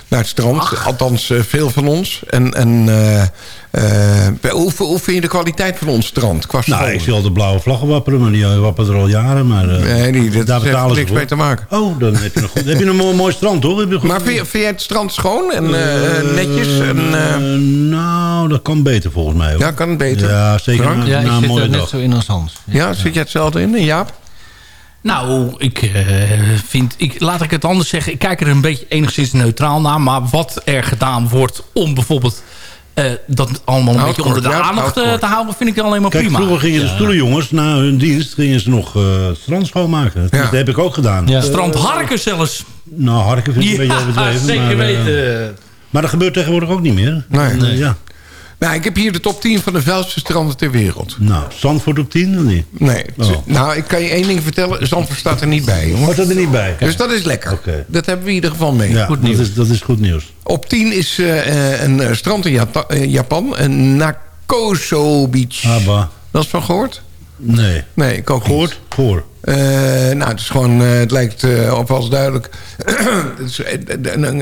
naar het strand. Althans, eh, veel van ons. En, en eh, eh, hoe, hoe vind je de kwaliteit van ons strand? Qua Nou, ik zie al de blauwe vlaggen wapperen, maar die eh, wapperen er al jaren. Maar, eh, Nee, die, dat daar heeft niks voor. mee te maken. Oh, dan heb je nog goed. heb je een mooi, mooi strand, hoor. Heb je goed- Maar vind je, vind jij het strand schoon en eh, Eh, netjes? En, eh, nou, dat kan beter volgens mij. Hoor. ja, kan beter. Ja, zeker Ja, na een mooie er net zo in als Hans. Ja, zit jij hetzelfde in, Jaap? Nou, ik eh, vind... Ik, laat ik het anders zeggen. Ik kijk er een beetje enigszins neutraal naar. Maar wat er gedaan wordt om bijvoorbeeld... eh, dat allemaal een Houd beetje onder de ja, aandacht eh, kort. te houden... vind ik alleen maar Kijk, prima. vroeger gingen de stoelenjongens na hun dienst gingen ze nog eh, het strand schoonmaken. Ja. Dat heb ik ook gedaan. Ja. Strand Harken zelfs. Nou, harken vind ik een beetje overdreven. zeker maar, eh, weten. maar dat gebeurt tegenwoordig ook niet meer. Nee. Eh, ja. Nou, ik heb hier de top 10 van de vuilste stranden ter wereld. Nou, Zandvoort op 10 of niet? Nee. Oh. Nou, ik kan je één ding vertellen. Zandvoort staat er niet bij, jongen. Hoort dat er niet bij? Dus dat is lekker. Dat hebben we in ieder geval mee. Ja, dat is, dat is goed nieuws. Op 10 is eh, eh, een eh, strand in Jata- Japan. Een Nakoso Beach. Abba. Dat is van gehoord? Nee. Nee, ik ook Gehoord? Gehoord. Eh, nou, het is gewoon, het lijkt uh, op als duidelijk. het, is,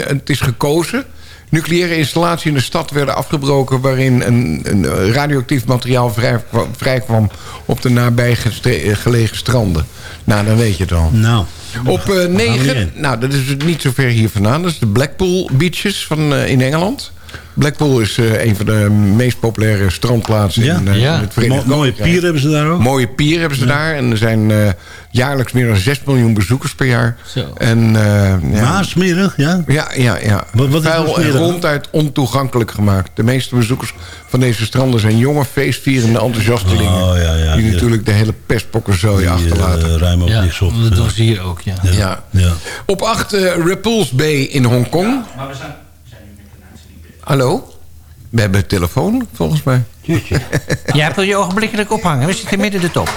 het is gekozen. Nucleaire installatie in de stad werden afgebroken... waarin een, een radioactief materiaal vrij, vrijkwam op de nabijgelegen stranden. Nou, dan weet je het al. Nou. Op we niet 9, in. nou dat is niet zo ver hier vandaan. Dat is de Blackpool Beaches van, eh, in Engeland. Blackpool is eh, een van de meest populaire strandplaatsen Ja? in, eh, Ja. in het Verenigd Mo- mooie pier hebben ze daar ook. Mooie pier hebben ze daar. En er zijn eh, jaarlijks meer dan 6 miljoen bezoekers per jaar. Zo. En, eh, ja, Maar smerig, ja. ja, ja, ja. Wat- wat Vuil en ronduit ontoegankelijk gemaakt. De meeste bezoekers van deze stranden zijn jonge, feestvierende enthousiastelingen. Oh, ja, ja. die Die- natuurlijk de hele pestpokkenzooi Die achterlaten. eh, ook Ja, niks op. dat doen ze hier ook, ja. Ja. Ja. Ja. Op 8 Repulse Bay in Hongkong. Hallo? We hebben telefoon, volgens mij. Jij wil je ogenblikkelijk ophangen. We zitten midden de top.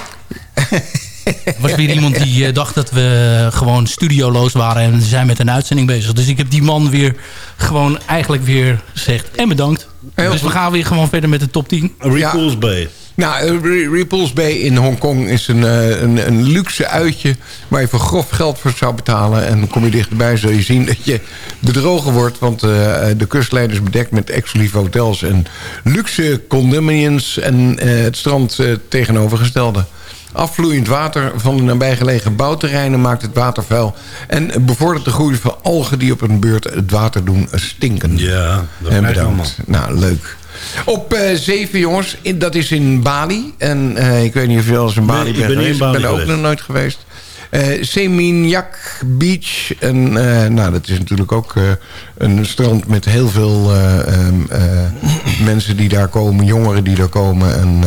Er was weer iemand die eh, dacht dat we gewoon studioloos waren... en we zijn met een uitzending bezig. Dus ik heb die man weer gewoon eigenlijk weer gezegd... en bedankt. Heel dus we gaan weer gewoon verder met de top 10. Repulse Bay. Nou, eh, Repulse Bay in Hongkong is een, eh, een, een luxe uitje... waar je voor grof geld voor zou betalen. En dan kom je dichterbij, zul je zien dat je bedrogen wordt... want eh, de kustlijn is bedekt met exclusieve hotels... en luxe condominiums en het strand tegenovergestelde. Afvloeiend water van de nabijgelegen bouwterreinen maakt het water vuil... en bevordert de groei van algen die op een beurt het water doen stinken. Ja, dat En bedankt. Nou, leuk. Op eh, zeven jongens, in- dat is in Bali. En eh, ik weet niet of je wel eens in Bali Nee, bent ben geweest. Ik ben er ook nog nooit geweest. Eh Seminyak Beach. En nou, dat is natuurlijk ook een strand met heel veel eh, ehm, eh, mensen die daar komen. Jongeren die daar komen. En,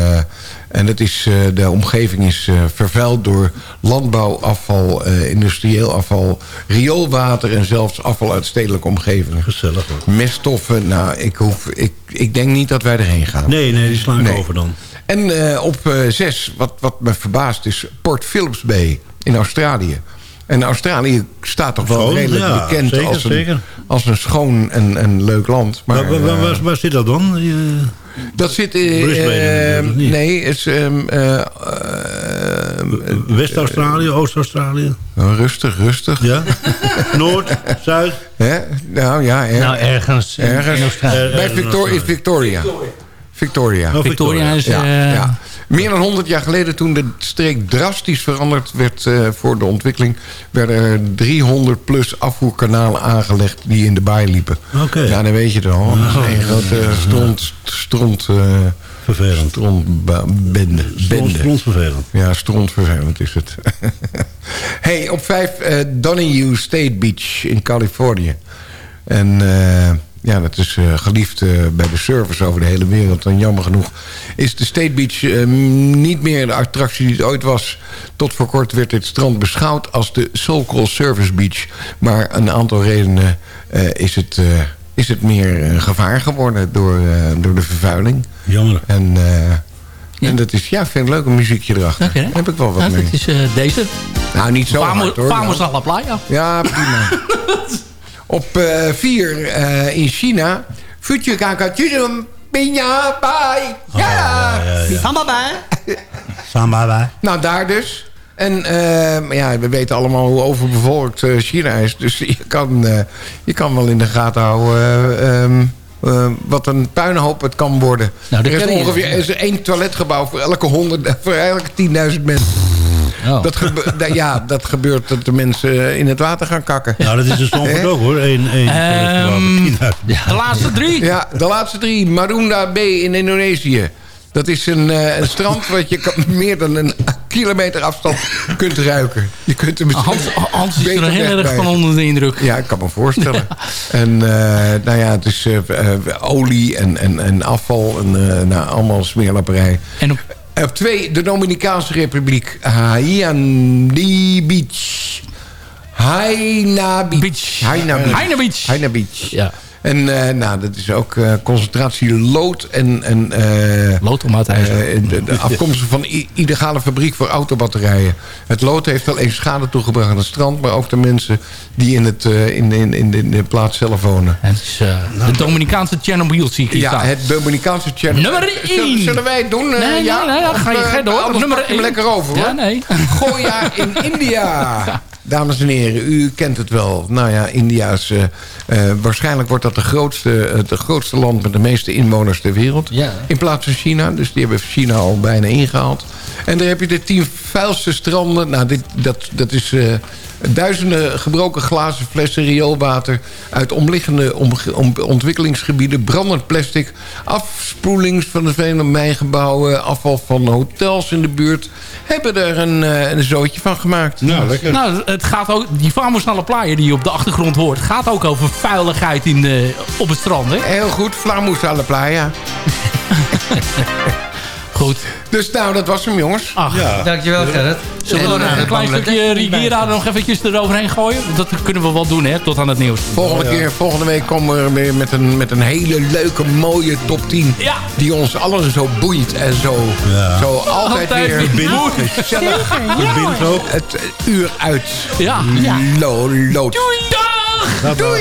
en het is, eh, de omgeving is eh, vervuild door landbouwafval, eh, industrieel afval, rioolwater en zelfs afval uit stedelijke omgevingen. Gezellig hoor. Meststoffen, nou, ik, hoef, ik, ik denk niet dat wij erheen gaan. Nee, nee, die slaan Nee. over dan. En op zes, wat, wat me verbaast, is Port Phillips Bay in Australië. En Australië staat toch wel Schoon, redelijk ja, bekend zeker, als, een, zeker. als een schoon en, en leuk land. Maar, waar, waar, eh, waar, waar zit dat dan? Dat zit in... Niet. nee, het is... ehm, eh, eh, West-Australië, Oost-Australië? nou, rustig, rustig. Ja? Noord, Zuid? Hè? Nou ja, er- Nou, ergens. ergens. in bij Victor, Victoria. Victoria. Oh, Victoria is... Ja, eh, ja. Meer dan 100 jaar geleden, toen de streek drastisch veranderd werd eh, voor de ontwikkeling, werden er 300 plus afvoerkanalen aangelegd die in de baai liepen. Oké. Ja, dan weet je het al. Is een grote stront, stront, eh Vervelend. strontbende. Bende. Strontvervelend. Ja, strontvervelend is het. hey, op vijf eh Donahue State Beach in Californië. En eh, ja, dat is eh, geliefd eh, bij de surfers over de hele wereld. En jammer genoeg is de State Beach eh, niet meer de attractie die het ooit was. Tot voor kort werd dit strand beschouwd als de Soul Service Beach. Maar een aantal redenen eh, is, het, eh, is het meer een gevaar geworden door, eh, door de vervuiling. Jammer. En, eh, en dat is, ja, vind ik leuk, een muziekje erachter. Daar heb ik wel wat nou, mee. dat is eh, deze. Nou, niet zo Famo- hard hoor. Nou. la playa. Ja, prima. Op 4 in China. Future kakatjum, pinya, bai. Ja! Samba bij. Nou, daar dus. En eh, maar ja, we weten allemaal hoe overbevolkt eh, China is. Dus je kan, eh, je kan wel in de gaten houden... eh, ehm, eh, wat een puinhoop het kan worden. Nou, er is ongeveer er is één toiletgebouw voor elke, honderd, voor elke 10.000 mensen. Oh. Dat, da- ja, dat gebeurt dat de mensen in het water gaan kakken. Nou, dat is dus Stamford ook hoor. Eén, één, uh, De laatste drie. Ja, de laatste drie. Marunda B in Indonesië. Dat is een, eh, een strand wat je kan- meer dan een kilometer afstand kunt ruiken. Je kunt er misschien Hans, Hans is er heel erg van onder de indruk. Ja, ik kan me voorstellen. En eh, nou ja, het is eh, eh, olie en, en, en afval en eh, nou, allemaal smeerlapperij. En op, op twee, de Dominicaanse Republiek. Haiti Beach. Haina Beach. Beach. Haina Beach. Haina Beach. Haina Beach. ja, En eh, nou, dat is ook eh, concentratie lood en... en eh, lood om uit ijzer. eh, de, de afkomstig van illegale fabriek voor autobatterijen. Het lood heeft wel eens schade toegebracht aan het strand... maar ook de mensen die in, het, eh, in, in, in, de, in de plaats zelf wonen. Het is eh, de Dominicaanse Chernobyl zie ik hier Ja, staan. het Dominicaanse Chernobyl. Nummer Zullen, één. zullen wij het doen? eh, Nee, nee, ja? nee, ja, ga je- eh, door. Nummer hem lekker over, hoor. Ja, nee. Goya in India. Dames en heren, u kent het wel. Nou ja, India is... eh, eh, waarschijnlijk wordt dat de grootste, het grootste land met de meeste inwoners ter wereld. Ja. In plaats van China. Dus die hebben China al bijna ingehaald. En daar heb je de tien vuilste stranden. Nou, dit, dat, dat is... eh, Duizenden gebroken glazen flessen rioolwater... uit omliggende om- ontwikkelingsgebieden, brandend plastic... afspoelings van de vele mijngebouwen... afval van hotels in de buurt... hebben er een, eh, een zootje van gemaakt. Nou, lekker. Nou, het gaat ook, die famosnale plaaier die je op de achtergrond hoort... gaat ook over vuiligheid in, de, op het strand, hè? Heel goed, la playa. Goed. Dus nou, dat was hem, jongens. Ach, Ja. Dankjewel, Gerrit. zullen we En, nog een klein stukje er nog eventjes eroverheen gooien? Dat kunnen we wel doen, hè? Tot aan het nieuws. Volgende, keer, volgende week komen we weer met een, met een hele leuke, mooie top 10. Ja. Die ons allen zo boeit en zo, Ja. zo altijd, Altijd weer Verbindt. gezellig Verbindt ook. het uur uit Ja. ja. lo lood. Doei, dag! Doei!